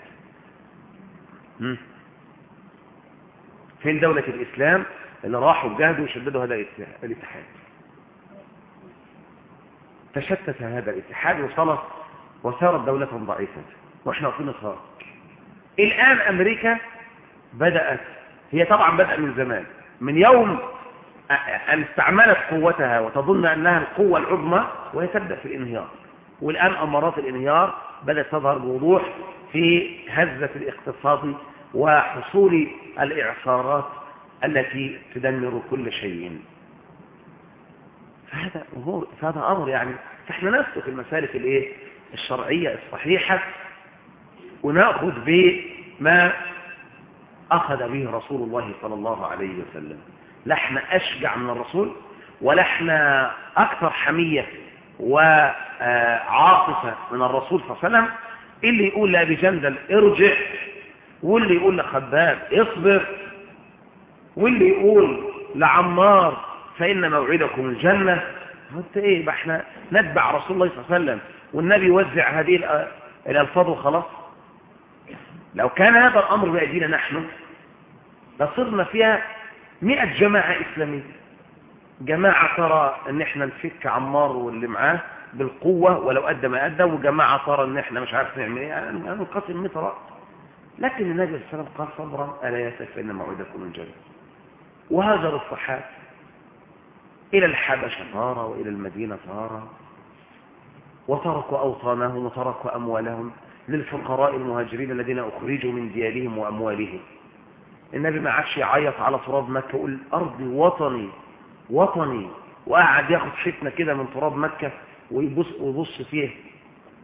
فين دولة الإسلام اللي راحوا جهدوا وشددوا هذا الاتحاد. تشتت هذا الاتحاد وصلت وصارت دولة ضعيفة. وإحنا واقفين صار الآن أمريكا بدأت هي طبعا بدأ من زمان. من يوم أن استعملت قوتها وتظن أنها القوة العظمى وهي تبدأ في الانهيار. والآن أمارات الانهيار بدأت تظهر بوضوح في هزة الاقتصاد وحصول الإعصارات التي تدمر كل شيء. فهذا أمور فهذا أمر يعني فإحنا نسلك المسالك الإيه؟ الشرعية الصحيحة ونأخذ بما أخذ به رسول الله صلى الله عليه وسلم. لا إحنا أشجع من الرسول ولا إحنا أكثر حمية وعاطفة من الرسول صلى الله عليه وسلم. اللي يقول لأبي جندل ارجع واللي يقول لخباب اصبر واللي يقول لعمار فإن موعدكم الجنة. انت إيه؟ بقى إحنا نتبع رسول الله صلى الله عليه وسلم والنبي يوزع هذه الألفاظ وخلاص لو كان هذا الأمر بأيدينا نحن لصرنا فيها مئة جماعة إسلامية. جماعة ترى إن إحنا نفك عمار واللي معاه بالقوة ولو أدى ما أدى وجماعة ترى إن إحنا مش عارف نعمل إيه. يعني ننقسم مئة رأس لكن النبي صلى الله عليه وسلم قال صبرا ألا ياسف فإن موعدكم الجنة. وهاجر الصحابة إلى الحبشة تارة وإلى المدينة تارة وتركوا أوطانهم وتركوا أموالهم للفقراء المهاجرين الذين أخرجوا من ديارهم وأموالهم. النبي ما عادش يعيط على تراب مكة يقول أرضي وطني وطني وقعد ياخد فتنة كده من تراب مكة ويبص, ويبص فيه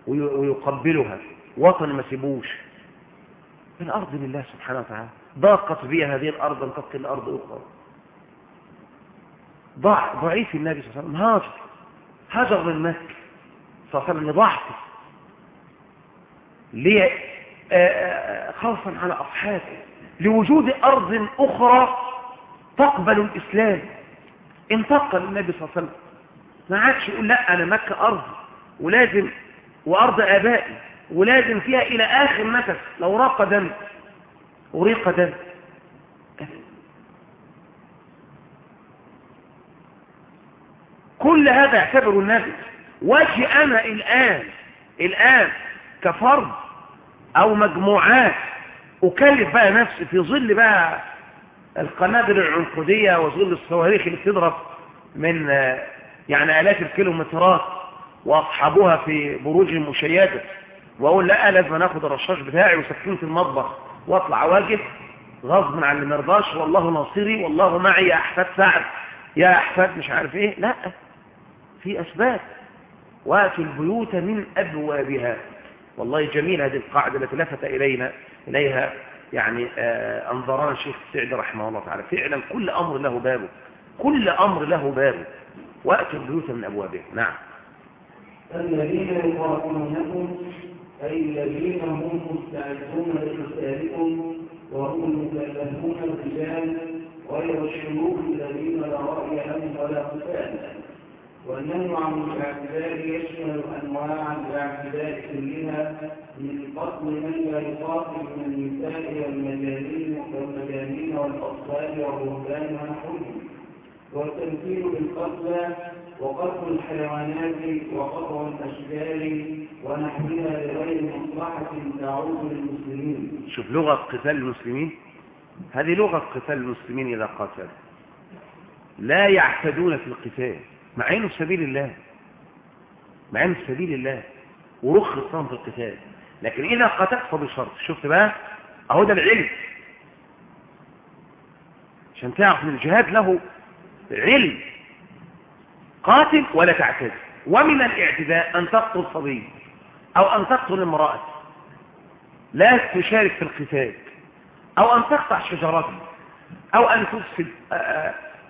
ويقبلها. وطني ما سيبوش. الأرض لله سبحانه وتعالى. ضاقت بها هذه الأرض أن تبقي الأرض أخرى. ضع ضعيف النبي صلى الله عليه وسلم. هاجر. هاجر من مكة. صلى الله عليه وسلم لضعفه ليه خوفا على أصحابه. لوجود أرض أخرى تقبل الإسلام. انتقل النبي صلى الله عليه وسلم. ما عادش يقول لا أنا مكة أرض ولازم وأرض آبائي ولازم فيها إلى آخر نفس لو راق دم وريق دم. كل هذا يعتبره النبي واجي أنا الآن الآن كفرد أو مجموعات أكلف بقى نفسي في ظل بقى القنابل العنقودية وظل الصواريخ اللي بتضرب من يعني آلاف الكيلومترات وأصحابها في بروج مشيدة وأقول لا لازم ناخد الرشاش بتاعي وسكينة المطبخ. واطلع واجب غصب عن اللي مرضاش والله ناصري والله معي يا أحفاد سعد يا أحفاد مش عارف إيه. لا في أسباب. وأتوا البيوت من أبوابها. والله جميل هذه القاعدة التي لفت إلينا إليها يعني آه أنظرنا الشيخ السعدي رحمه الله تعالى. فعلا كل أمر له بابه. كل أمر له بابه. وأتوا البيوت من أبوابها. نعم. الذين يقاتلونكم أي الذين هم مستعدون لقتالكم وهم المكلفون الرجال غير الشيوخ الذين لا رأي لهم ولا قتال. والنهي عن الاعتداء يشمل أنواع الاعتداء كلها من قتل من لا يقاتل من النساء والمجانين والمجانين والأطفال والرهبان ونحوهم. والتمثيل بالقتلى وقتل الحيوانات وقطع الأشجار ونحوها لغير مصلحة تعود للمسلمين. شوف لغة قتال المسلمين هذه لغة قتال المسلمين إذا قاتلوا لا يعتدون في القتال مع إنه في سبيل الله. مع إنه في سبيل الله. ورخص لهم في القتال. لكن إذا قتلت فبشرط. شفت بقى؟ أهو ده العلم. عشان تعرف إن الجهاد له علم قاتل ولا تعتدي ومن الاعتداء أن تقتل صبي أو أن تقتل امرأة. لا تشارك في القتال. أو أن تقطع شجرته أو أن تفسد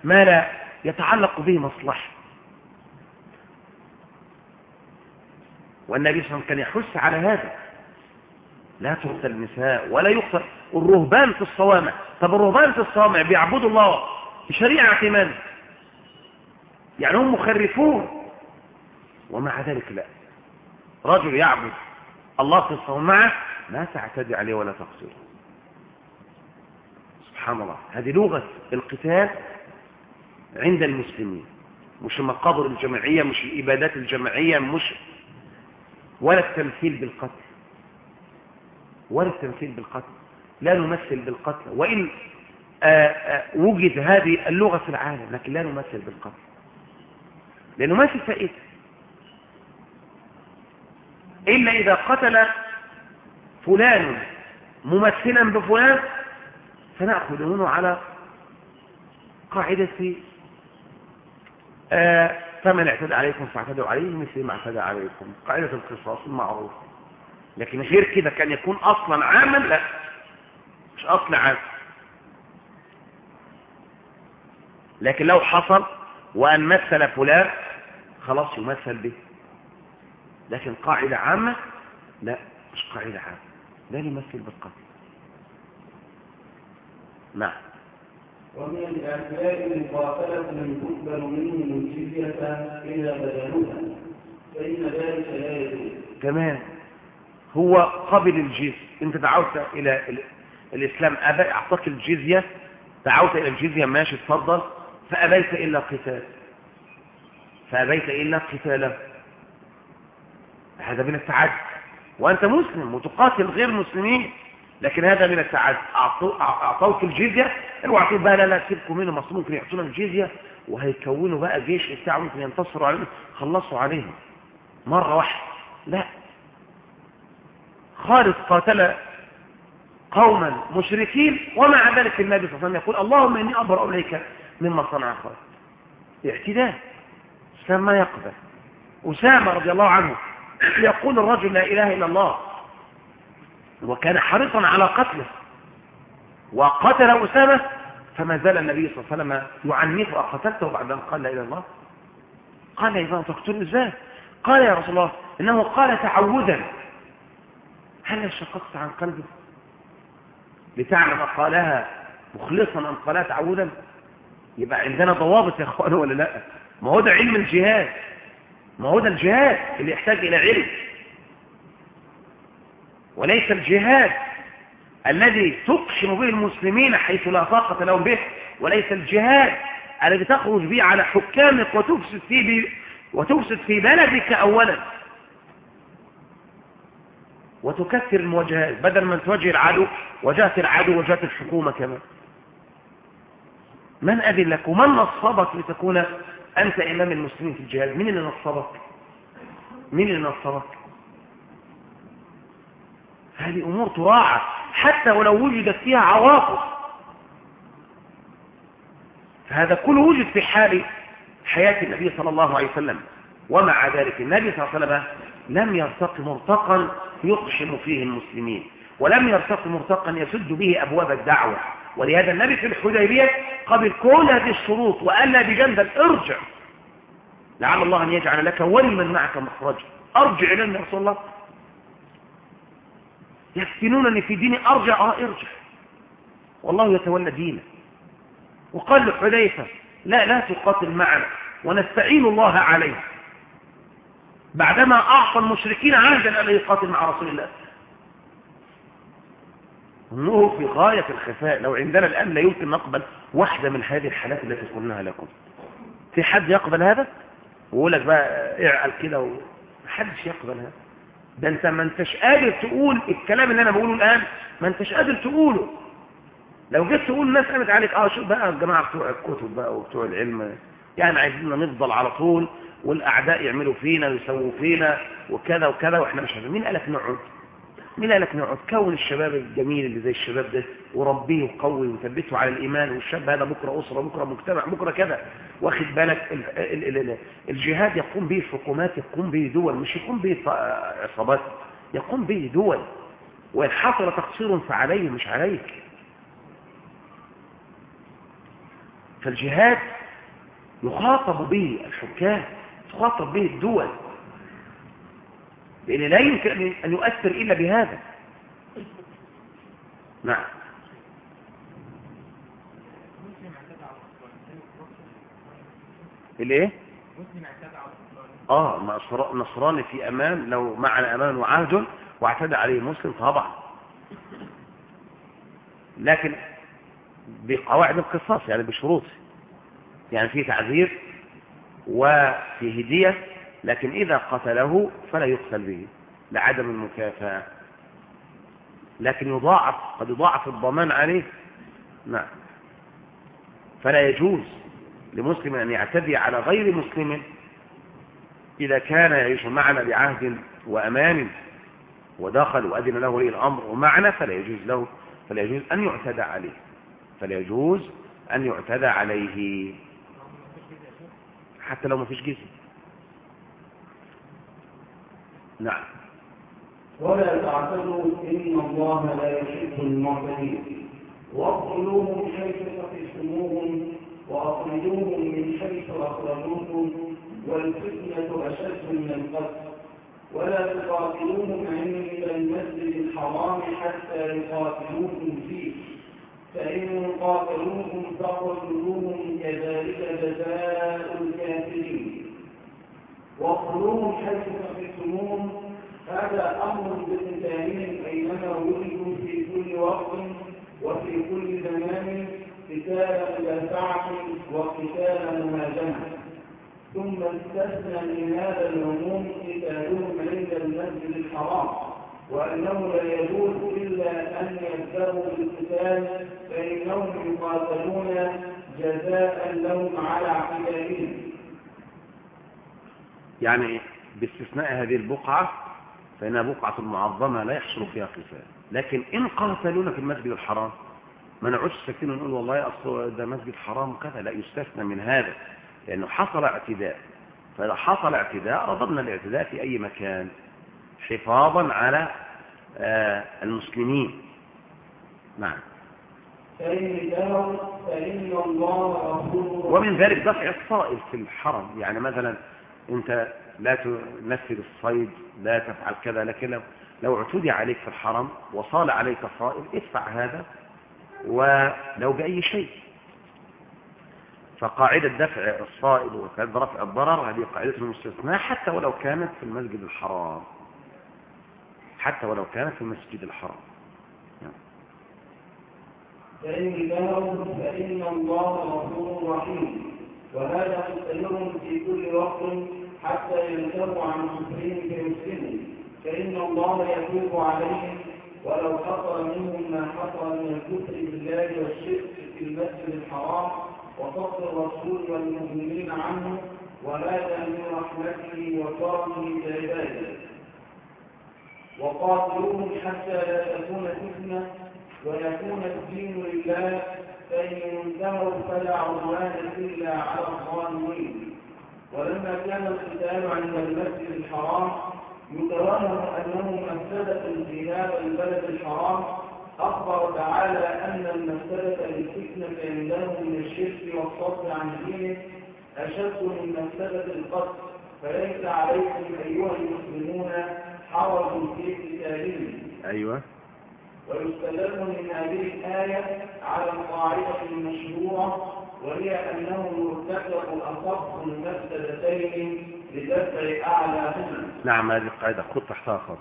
ما لا يتعلق به مصلحة. والنبي صلى الله عليه وسلم كان يحث على هذا. لا تقتل النساء ولا يقتل. الرهبان في الصوامع. طب الرهبان في الصوامع بيعبدوا الله بشريعة من يعني هم مخرفون. ومع ذلك لا. رجل يعبد الله في الصومعة ما تعتدي عليه ولا تقتله سبحان الله. هذه لغة القتال عند المسلمين. مش المقابر الجماعية مش الإبادات الجماعية مش ولا التمثيل بالقتل. ولا التمثيل بالقتل. لا نمثل بالقتل. وإن آآ آآ وجد هذه اللغة في العالم لكن لا نمثل بالقتل. لأنه ما في فائدة. إلا إذا قتل فلان ممثلا بفلان فنأخذ منه على قاعدة فمن اعتدى عليكم فاعتدوا عليه مثل ما اعتدى عليكم. قاعدة القصاص المعروف لكن غير كده كان يكون أصلا عاما؟ لا. مش أصل عام. لكن لو حصل وأن مثل فلان خلاص يمثل به. لكن قاعدة عامة؟ لا مش قاعدة عامة. لا نمثل بالقتل. نعم. ومن الأسباب المقاتلة من تقبل منهم الجزية إلى بدلوها. فإن ذلك لا يجوز. كمان هو قبل الجزية أنت دعوت إلى ال- الإسلام. ابى أعطاك الجزية. دعوت إلى الجزية ماشي اتفضل. فأبيت إلا قتال فابيت إلا قتاله هذا من التعدي وأنت مسلم وتقاتل غير مسلمين لكن هذا من التعدي أعطو- أعطوك الجزية اوعى تقول بقى لا لا سيبكم منهم اصل ممكن يعطونا الجزية وهيكونوا بقى جيش بتاعه ممكن ينتصروا عليهم. خلصوا عليهم. مرة واحدة. لا. خالد قاتل قوما مشركين ومع ذلك النبي صلى الله عليه وسلم يقول اللهم إني أبرأ إليك مما صنع خالد. اعتداء. الإسلام ما يقبل. أسامة رضي الله عنه يقول الرجل لا إله إلا الله وكان حريصا على قتله وقتل أسامة فما زال النبي صلى الله عليه وسلم يعنفه أقتلته بعد أن قال لا إله إلا الله. قال إذا تقتل إزاي؟ قال يا رسول الله إنه قال تعوذا. هل شققت عن قلبه لتعلم قالها مخلصا أم قالها تعوذا؟ يبقى عندنا ضوابط يا أخوان ولا لا؟ ما هو ده علم الجهاد. ما هو ده الجهاد اللي يحتاج إلى علم. وليس الجهاد الذي تقشم به المسلمين حيث لا طاقة لهم به. وليس الجهاد الذي تخرج به على حكامك وتفسد فيه وتفسد في بلدك أولا. وتكثر المواجهات بدل من تواجه العدو وجهت العدو وجهت الحكومة كمان. من أذن لك ومن نصبك لتكون أنت إمام المسلمين في الجهاد مين اللي نصبك؟ مين اللي نصبك؟ هذه أمور تراعى حتى ولو وجدت فيها عواقب. فهذا كله وجد في حال حياة النبي صلى الله عليه وسلم. ومع ذلك النبي صلى الله عليه وسلم لم يرتق مرتقا يقشم فيه المسلمين ولم يرتق مرتقا يسد به أبواب الدعوة. ولهذا النبي في الحديبية قبل كل هذه الشروط وقال لا بجنب ارجع. لعل الله أن يجعل لك ولمن معك مخرجا. أرجع إلينا يا رسول الله يفتنونني في ديني أرجع آه ارجع. والله يتولى دينه. وقال لحذيفة لا لا تقاتل معنا ونستعين الله عليه. بعدما أعطى المشركين عهدا أن يقاتل مع رسول الله. انه في غاية الخفاء. لو عندنا الآن لا يمكن نقبل واحدة من هذه الحالات التي قلناها لكم في حد يقبل هذا؟ ويقول لك بقى اعقل كده ومحدش يقبل هذا. ده انت ما انتش قادر تقول الكلام اللي أنا بقوله الآن ما انتش قادر تقوله. لو جيت تقول الناس قامت عليك آه شوف بقى الجماعه بتوع الكتب بقى وبتوع العلم يعني عايزيننا نفضل على طول والأعداء يعملوا فينا ويسووا فينا وكذا وكذا وإحنا مش عارفين. مين قالك نقعد؟ مين قالك نقعد كون الشباب الجميل اللي زي الشباب ده وربيه وقوي وثبته على الإيمان والشاب هذا بكرة أسرة بكرة مجتمع بكرة كذا. واخد بالك؟ ال ال ال الجهاد يقوم به حكومات يقوم به دول مش يقوم به عصابات يقوم به دول. وإن حصل تقصير فعليه مش عليك. فالجهاد يخاطب به الحكام تخاطب به الدول. لأن لا يمكن أن يؤثر إلا بهذا. نعم. الإيه؟ آه نصراني في أمان لو معنا أمان وعهد واعتدى عليه مسلم طبعا لكن بقواعد القصاص يعني بشروط. يعني في تعذير وفي هدية لكن إذا قتله فلا يقتل به لعدم المكافأة. لكن يضاعف قد يضاعف الضمان عليه. نعم. فلا يجوز لمسلم أن يعتدي على غير مسلم إذا كان يعيش معنا بعهد وأمان ودخل وأذن له ولي الأمر ومعنا فلا يجوز له فلا يجوز أن يعتدى عليه. فلا يجوز أن يعتدى عليه. حتى لو ما فيش جسم. نعم. ولا تعتدوا إن الله لا يحب المعتدين. واقتلوهم حيث تقسموهم وأخرجوهم من حيث أخرجوكم والفتنة أشد من القتل. ولا تقاتلوهم عند المسجد الحرام حتى يقاتلوكم فيه. فإن قاتلوهم فاقتلوهم كذلك جزاء الكافرين. واقتلوهم حيث تقتلوهم هذا أمر بقتالهم أينما ولدوا في كل وقت وفي كل زمان قتال مدافعة وقتال مهاجمة ثم استثنى من هذا العموم قتالهم عند المسجد الحرام وأنه لا يجوز إلا أن يبدأوا بالقتال فإنهم يقاتلون جزاء لهم على اعتدائهم. يعني باستثناء هذه البقعة فإنها بقعة معظمة لا يحصل فيها قتال. لكن إن قاتلونا في المسجد الحرام ما نقعدش ساكتين ونقول والله أصل ده مسجد حرام كذا لا يستثنى من هذا لأنه حصل اعتداء. فإذا حصل اعتداء رضبنا الاعتداء في أي مكان حفاظا على آه المسلمين. نعم. فإن فإن الله ومن ذلك دفع الصائل في الحرم. يعني مثلا أنت لا تنفذ الصيد لا تفعل كذا لكن لو, اعتدي عليك في الحرم وصال عليك صائل ادفع هذا ولو بأي شيء. فقاعدة دفع الصائل وقاعدة رفع الضرر هذه قاعدة المستثناء حتى ولو كانت في المسجد الحرام. حتى ولو كانت في المسجد الحرام. فإن داروا فإن الله غفور رحيم. وهذا مستمر في كل وقت حتى ينتهوا عن كفرهم بمسلمين فإن الله يتوب عليهم ولو حصل منهم ما حصل من الكفر بالله والشرك في المسجد الحرام وصف الرسول والمؤمنين عنه وهذا من رحمته وكرمه بعباده وقاتلوهم حتى لا تكون فتنة ويكون الدين لله فإن انتهوا فلا عدوان إلا على الظالمين. ولما كان القتال عند المسجد الحرام يتوهم أنه مفسدة في البلد الحرام. أخبر تعالى أن المفسدة للفتنة عندهم من الشرك والصد عن دينه أشد من مفسدة القتل. فليس عليكم أيها المسلمون حرج في قتالهم. أيوه. ويستدل من هذه الآية على القاعدة المشهورة وهي أنه يرتكب أخف المفسدتين لدفع أعلاهما نعم هذه القاعدة خذ تحتها خط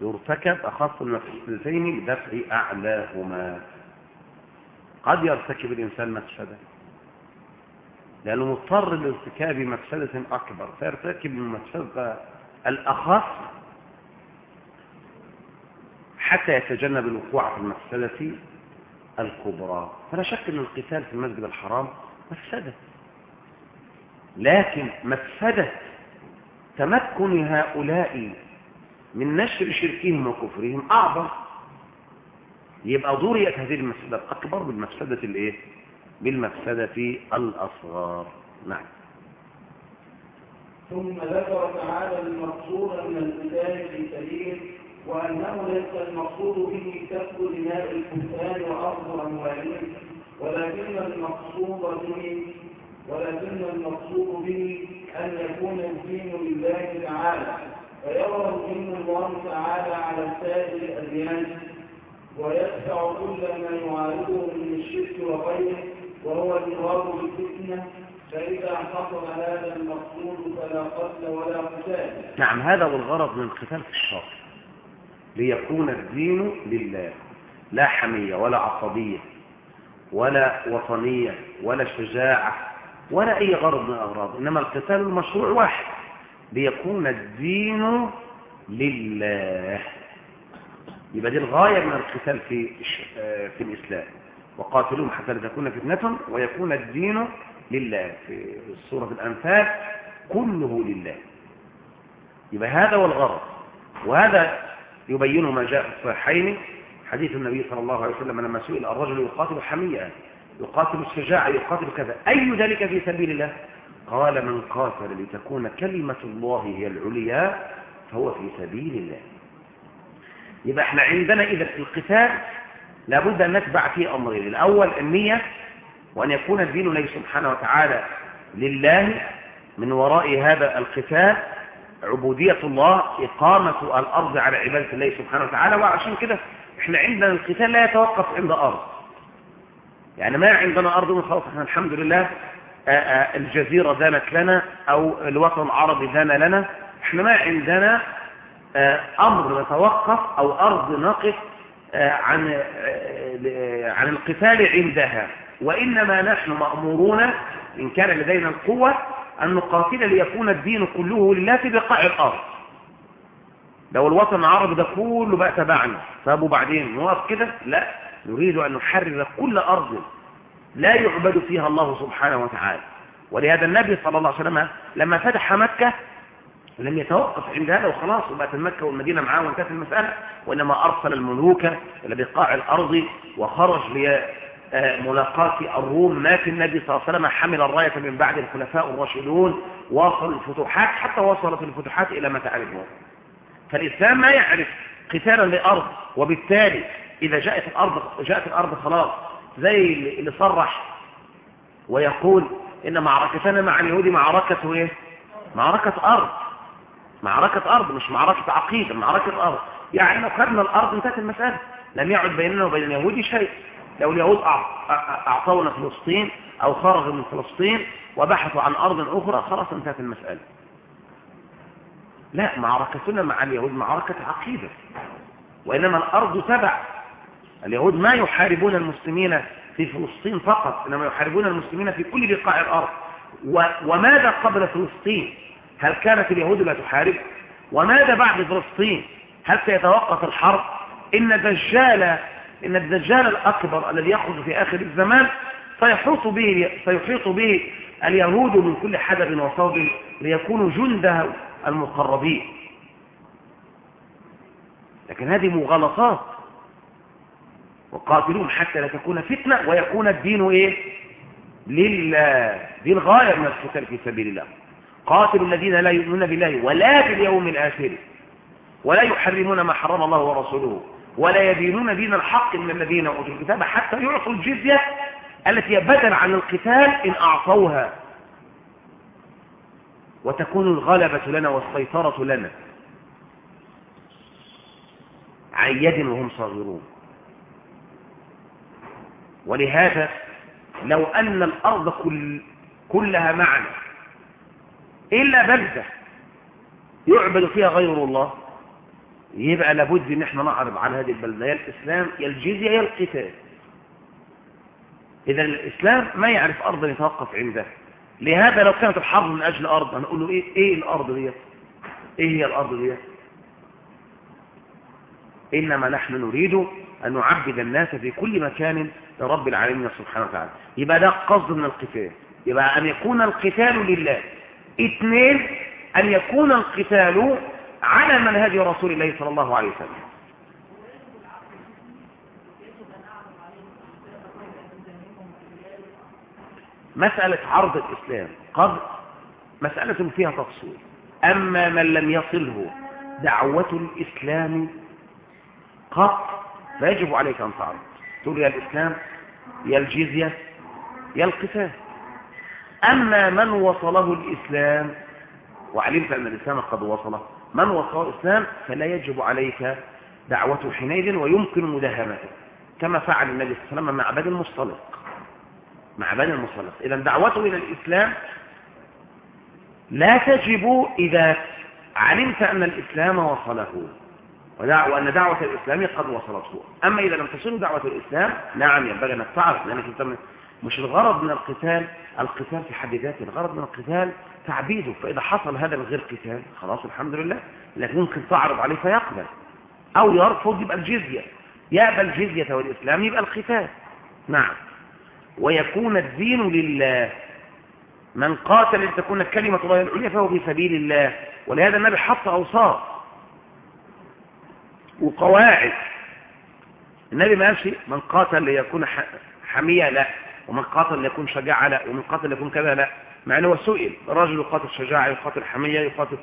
يرتكب أخف المفسدتين لدفع أعلاهما. قد يرتكب الإنسان مفسدة لأنه مضطر لارتكاب مفسدة أكبر. فيرتكب المفسدة الأخف حتى يتجنب الوقوع في المفسدة الكبرى. فلا شك أن القتال في المسجد الحرام مفسدة. لكن مفسدة تمكن هؤلاء من نشر شركهم وكفرهم أعظم. يبقى ضريت هذه المفسدة الأكبر بالمفسدة الإيه؟ بالمفسدة الأصغر. نعم. ثم ذكر تعالى المقصود من القتال في سبيله وأنه ليس المقصود به كسب دماء الكفار وأرض أموالهم ولكن المقصود به ولكن المقصود به أن يكون الدين لله تعالى فيرى الدين الله تعالى على سائر الأديان ويدفع كل ما يعارضه من الشرك وغيره وهو الإراد بالفتنة فإذا حصل هذا المقصود فلا قتل ولا قتال. نعم هذا هو الغرض من القتال في الشر ليكون الدين لله. لا حمية ولا عصبية ولا وطنية ولا شجاعة ولا أي غرض من الأغراض إنما القتال المشروع واحد ليكون الدين لله. يبقى دي الغاية من القتال في في الإسلام. وقاتلوهم حتى لا تكون فتنة ويكون الدين لله. في سورة الأنفال كله لله. يبقى هذا هو الغرض. وهذا يبين ما جاء في الصحيحين حديث النبي صلى الله عليه وسلم لما سئل الرجل يقاتل حمية يقاتل الشجاعة يقاتل كذا أي ذلك في سبيل الله؟ قال من قاتل لتكون كلمة الله هي العليا فهو في سبيل الله. يبقى إحنا عندنا إذا في القتال لابد أن نتبع فيه أمرين الأول النية وأن يكون الدين لله سبحانه وتعالى لله من وراء هذا القتال عبودية الله إقامة الأرض على عبادة الله سبحانه وتعالى. وعشان كده إحنا عندنا القتال لا يتوقف عند أرض. يعني ما عندنا أرض من خلاص إحنا الحمد لله آآ آآ الجزيرة دانت لنا أو الوطن العربي دان لنا. إحنا ما عندنا أمر نتوقف أو أرض نقف عن عن القتال عندها. وإنما نحن مأمورون إن كان لدينا القوة أن نقاتل ليكون الدين كله لله في بقاع الأرض. لو الوطن العربي ده كله بقى تبعنا طب وبعدين نوقف كده؟ لا نريد أن نحرر كل أرض لا يعبد فيها الله سبحانه وتعالى. ولهذا النبي صلى الله عليه وسلم لما فتح مكة لم يتوقف عند هذا وخلاص وبقت مكة والمدينة معاه وانتهت المسألة وإنما أرسل الملوك إلى بقاع الأرض وخرج لملاقاة الروم مات النبي صلى الله عليه وسلم حمل الراية من بعد الخلفاء الراشدون واصل الفتوحات حتى وصلت الفتوحات إلى ما تعرفون فالإسلام ما يعرف قتالا لأرض وبالتالي إذا جاءت الأرض جاءت الأرض خلاص زي اللي صرح ويقول إن معركتنا مع اليهود معركة إيه؟ معركة أرض. معركة أرض مش معركة عقيدة معركة أرض. يعني لو خدنا الأرض انتهت المسألة. لم يعد بيننا وبين اليهود شيء. لو اليهود أعطونا فلسطين أو خرجوا من فلسطين وبحثوا عن أرض أخرى خلاص انتهت المسألة. لا معركتنا مع اليهود معركة عقيدة وإنما الأرض تبع. اليهود ما يحاربون المسلمين في فلسطين فقط إنما يحاربون المسلمين في كل بقاع الأرض. وماذا قبل فلسطين؟ هل كانت اليهود لا تحارب؟ وماذا بعد فلسطين؟ هل سيتوقف الحرب؟ إن الدجال إن الدجال الأكبر الذي يخرج في آخر الزمان سيحيط به سيحيط به اليهود من كل حدب وصوب ليكونوا جنده المقربين. لكن هذه مغالطات وقاتلوهم حتى لا تكون فتنة ويكون الدين إيه؟ لله. دي الغاية من القتال في سبيل الله. قاتلوا الذين لا يؤمنون بالله ولا باليوم الآخر ولا يحرمون ما حرم الله ورسوله. ولا يدينون دين الحق من الذين أوتوا الكتاب حتى يعطوا الجزية التي بدل عن القتال إن أعطوها. وتكون الغلبة لنا والسيطرة لنا. عن يد وهم صاغرون. ولهذا لو أن الأرض كل كلها معنا إلا بلدة يعبد فيها غير الله يبقى لابد إن إحنا نعرض على هذه البلدة. يا الإسلام يا الجزية يا القتال. إذا الإسلام ما يعرف أرضا يتوقف عنده. لهذا لو كانت الحرب من أجل أرض هنقول له إيه, إيه الأرض دي إيه هي الأرض دي إنما نحن نريد أن نعبد الناس في كل مكان لرب العالمين سبحانه وتعالى. يبقى ده قصد من القتال. يبقى أن يكون القتال لله. اثنين أن يكون القتال على منهج رسول الله صلى الله عليه وسلم. مسألة عرض الإسلام قد مسألة فيها تفصيل. أما من لم يصله دعوة الإسلام قط فيجب عليك أن تعرض. تقول يا الإسلام يا الجزية يا القتال. أما من وصله الإسلام وعلمت أن الإسلام قد وصله من وصله الإسلام فلا يجب عليك دعوته حينئذ ويمكن مداهمته. كما فعل النبي صلى الله عليه وسلم مع بني المصطلق. مع بني المصطلق. إذا دعوته إلى الإسلام لا تجب إذا علمت أن الإسلام وصله. وأن دعوة الإسلام قد وصلته. أما إذا لم تصل دعوة الإسلام نعم ينبغي أنك تعرف لأنك مش الغرض من القتال القتال في حد ذاته الغرض من القتال تعبيده فإذا حصل هذا من غير قتال خلاص الحمد لله لكن ممكن تعرض عليه فيقبل أو يرفض يبقى الجزية يقبل الجزية والإسلام يبقى القتال. نعم. ويكون الدين لله. من قاتل إن تكون كلمة الله العليا فهو في سبيل الله. ولهذا النبي حط أوصاف وقواعد. النبي ما قالش من قاتل ليكون حمية لا. ومن قاتل ليكون شجاعة لا ومن قاتل ليكون كذا لا. مع إنه سئل. الرجل يقاتل شجاعة يقاتل حمية يقاتل.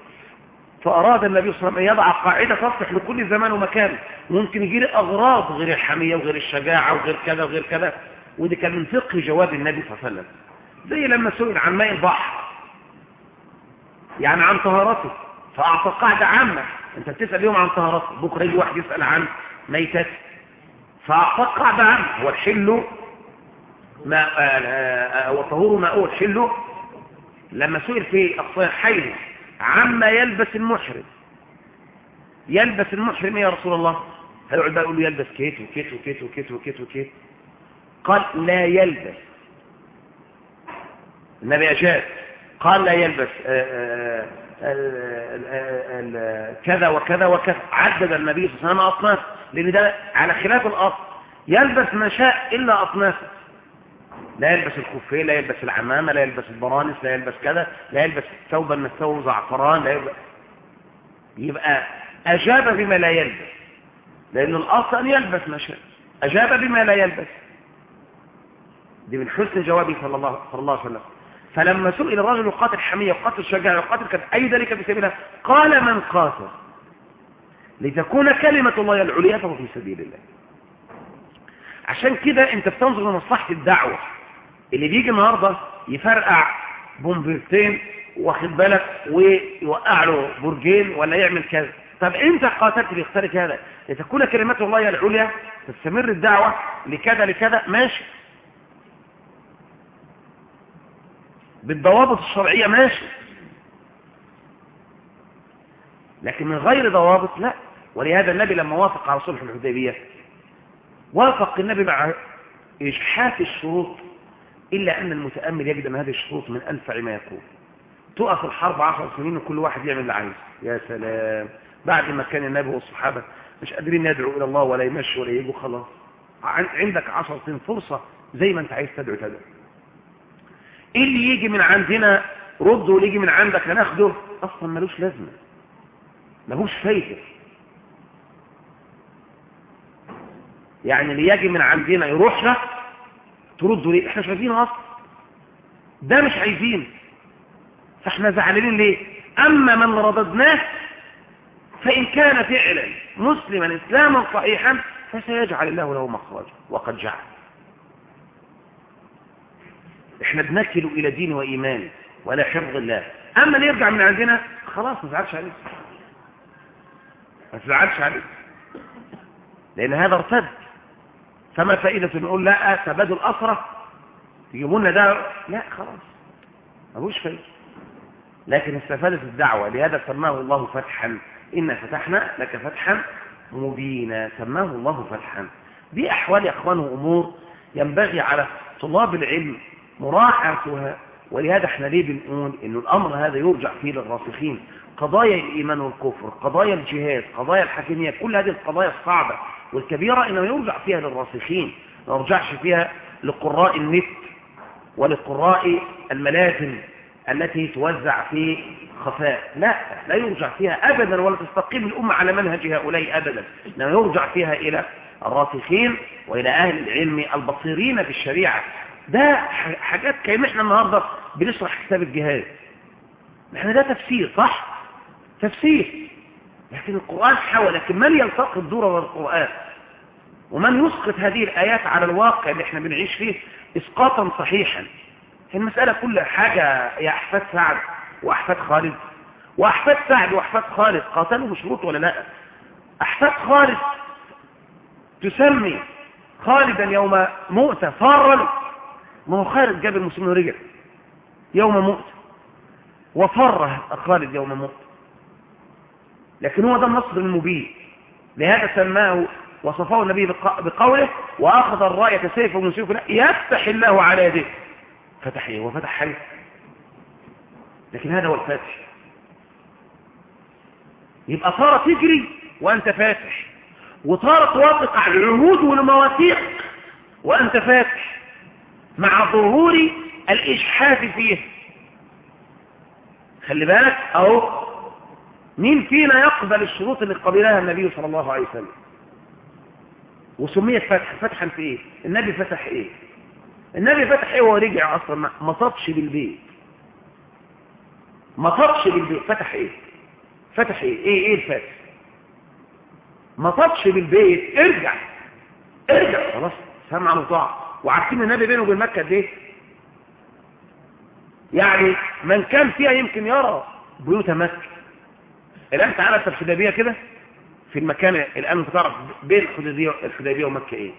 فأراد النبي صلى الله عليه وسلم أن يضع قاعدة تصلح لكل زمان ومكان. ممكن يجي لي أغراض غير الحمية وغير الشجاعة وغير كذا وغير كذا. ودي كان من فقه جواب النبي صلى الله عليه وسلم. زي لما سئل عن ماء البحر. يعني عن طهارته. فأعطى قاعدة عامة. أنت بتسأل يوم عن طهارته. بكرة يجي واحد يسأل عن ميتته. فأعطى قاعدة عامة. هو الحل ما وطهور ماء الحل لما سئل في الصحيحين عما يلبس المحرم؟ يلبس المحرم يا رسول الله؟ هيقعد بقى يقول له يلبس كيت وكيت وكيت وكيت وكيت وكيت؟ قال لا يلبس. النبي أجاب قال لا يلبس كذا وكذا وكذا. عدد النبي صلى الله عليه وسلم أصناف لأن ده على خلاف الأصل. يلبس ما شاء إلا أصنافه. لا يلبس الكفين لا يلبس العمامة لا يلبس البرانس لا يلبس كذا لا يلبس ثوبا من الثوب زعفران لا يلبس. يبقى أجاب بما لا يلبس. لأن الأصل أن يلبس ما شاء. أجاب بما لا يلبس. دي من حسن جوابه صلى الله, صلى الله عليه وسلم. فلما سئل الرجل يقاتل حمية يقاتل شجاعة يقاتل كذا أي ذلك في سبيل الله؟ قال من قاتل. لتكون كلمة الله العليا فهو في سبيل الله. عشان كده انت بتنظر لمصلحة الدعوة. اللي بيجي النهاردة يفرقع بومبرتين واخد بالك؟ ويوقع له برجين ولا يعمل كذا. طب انت قاتلت بيختارك هذا؟ لتكون كلمة الله العليا تستمر الدعوة لكذا لكذا ماشي. بالضوابط الشرعية ماشي. لكن من غير ضوابط لا. ولهذا النبي لما وافق على صلح الحديبية وافق النبي مع إجحاف الشروط إلا أن المتأمل يجد أن هذه الشروط من أنفع ما يكون. تقف الحرب عشر سنين وكل واحد يعمل اللي عايزه. يا سلام. بعد ما كان النبي والصحابة مش قادرين يدعوا إلى الله ولا يمشوا ولا يجوا خلاص عندك عشر سنين فرصة زي ما أنت عايز تدعو تدعو. إيه اللي يجي من عندنا؟ رده واللي يجي من عندك هناخده. أصلا ملوش لازمة. ملوش فايدة. يعني اللي يجي من عندنا يروح لك ترده ليه إحنا مش عايزينه أصلا. ده مش عايزين. فإحنا زعلانين ليه؟ أما من رددناه فإن كان فعلا مسلما اسلاما صحيحا فسيجعل الله له مخرجا. وقد جعل. إحنا بنكل إلى دين وإيمان ولا حفظ الله. أما اللي يرجع من عندنا خلاص ما تزعلش عليه. ما تزعلش عليه. لأن هذا ارتد. فما فائدة نقول لا تبادل أسرة يجيبوا لنا ده لا خلاص. ملوش فايدة. لكن استفادت الدعوة لهذا سماه الله فتحا. إنا فتحنا لك فتحا مبينا. سماه الله فتحا. دي أحوال يا أخوانه أمور ينبغي على طلاب العلم مراعاتها. ولهذا إحنا ليه بنقول إنه الأمر هذا يرجع فيه للراسخين؟ قضايا الإيمان والكفر قضايا الجهاد قضايا الحاكمية كل هذه القضايا الصعبة. والكبيرة إنه يرجع فيها للراسخين ما يرجعش فيها لقراء النت ولقراء الملازم التي توزع في خفاء لا لا يرجع فيها ابدا ولا تستقيم الأمة على منهج هؤلاء ابدا إنما يرجع فيها إلى الراسخين وإلى أهل العلم البصيرين بالشريعه ده حاجات كأن إحنا النهاردة بنشرح كتاب الجهاد. إحنا ده تفسير صح؟ تفسير. لكن القرآن حاول لكن من يلتقط دور القرآن؟ ومن يسقط هذه الآيات على الواقع اللي إحنا بنعيش فيه إسقاطا صحيحا؟ المسألة كلها حاجة يا أحفاد سعد وأحفاد خالد. وأحفاد سعد وأحفاد خالد قاتلوا بشروط ولا لا؟ أحفاد خالد تسمي خالدا يوم مؤتة فارا. ما هو خالد جاب المسلمين ورجع يوم موت وفر خالد يوم موت لكن هو ده النصر المبين. لهذا سماه وصفه النبي بقوله وأخذ الراية سيفه من سيفه يفتح الله على يده. فتح إيه؟ وفتح حي لكن هذا هو الفاتح. يبقى صار تجري وأنت فاتح. وصار توافق على العهود والمواثيق وأنت فاتح. مع ظهور الإجحاف فيه. خلي بالك أهو مين فينا يقبل الشروط اللي قبلها النبي صلى الله عليه وسلم؟ وسميت فتح فتحا في إيه؟ النبي فتح إيه؟ النبي فتح إيه وهو رجع أصلا؟ ما طبش بالبيت. ما طبش بالبيت. فتح إيه؟ فتح إيه؟ إيه إيه الفتح؟ ما طبش بالبيت. ارجع. ارجع. خلاص. سمع وطاعه وعارفين النبي بينه وبين مكة قد إيه؟ يعني من كان فيها يمكن يرى بيوت مكة. الآن تعالى في الحديبية كده في المكان الآن تعرف بين الحديبية, ومكة إيه.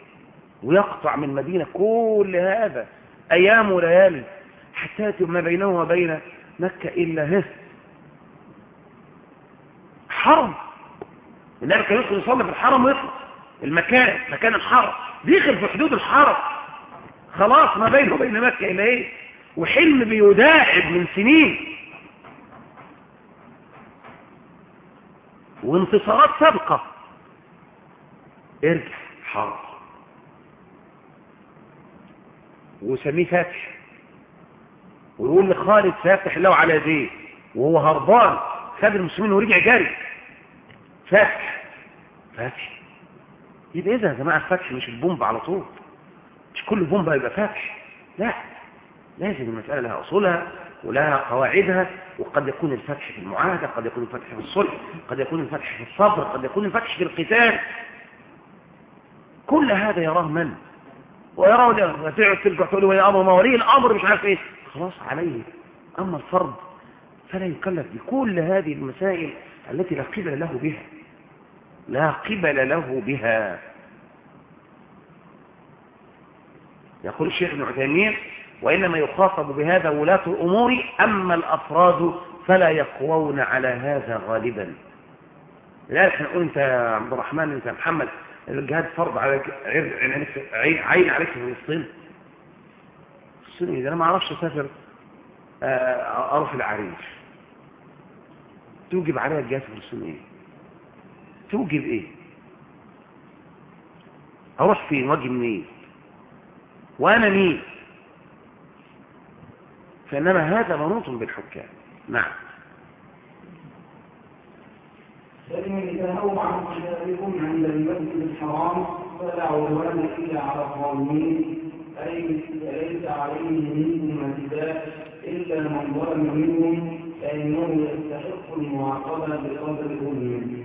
ويقطع من مدينة كل هذا أيام وليالي حتى ما بينه وبين مكة إلا هه. حرم. النبي كان يدخل يصلي في الحرم ويطلع المكان مكان الحرم. دخل في حدود الحرم. خلاص ما بينه وبين مكة إلا إيه. وحلم بيداعب من سنين. وانتصارات سابقة. ارجع. حرب وسميه فاتح. ويقول لخالد سيفتح الله على يديه وهو هربان. خد المسلمين ورجع جاري فتح فتح يبقى إذا يا جماعة الفتح مش البومب على طول. مش كل بومب هيبقى فتح لا. لازم المسألة لها أصولها ولها قواعدها وقد يكون الفتح في المعاهدة قد يكون الفتح في الصلح قد يكون الفتح في الصبر قد يكون الفتح في القتال. كل هذا يراه من؟ ويراه تقعد ترجع تقول ولي أمر ما ولي الأمر مش عارف إيه. خلاص عليه. أما الفرد فلا يكلف بكل هذه المسائل التي لا قبل له بها. لا قبل له بها. يقول الشيخ ابن عثيمين وإنما يخاطب بهذا ولاة الأمور أما الأفراد فلا يقوون على هذا غالبا. لا إحنا نقول أنت يا عبد الرحمن أنت يا محمد الجهاد فرض عليك عين عليك في فلسطين. فلسطين اذا أنا ما أعرفش أسافر أروح العريش. توجب عليها الجهاد في فلسطين إيه؟ توجب إيه؟ أروح فين؟ وأجي منين؟ وأنا مين؟ فإنما هذا منوط بالحكام. نعم. فإن انتهوا عن قتالكم عند المسجد الحرام فلا عدوان إلا على الظالمين. أي ليس عليهم منكم اعتداء إلا من ظلم منهم فإنه يستحق المعاقبة بقدر ظلمه.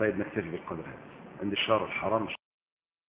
طيب نكتفي بالقدر هذا. عند الشهر الحرام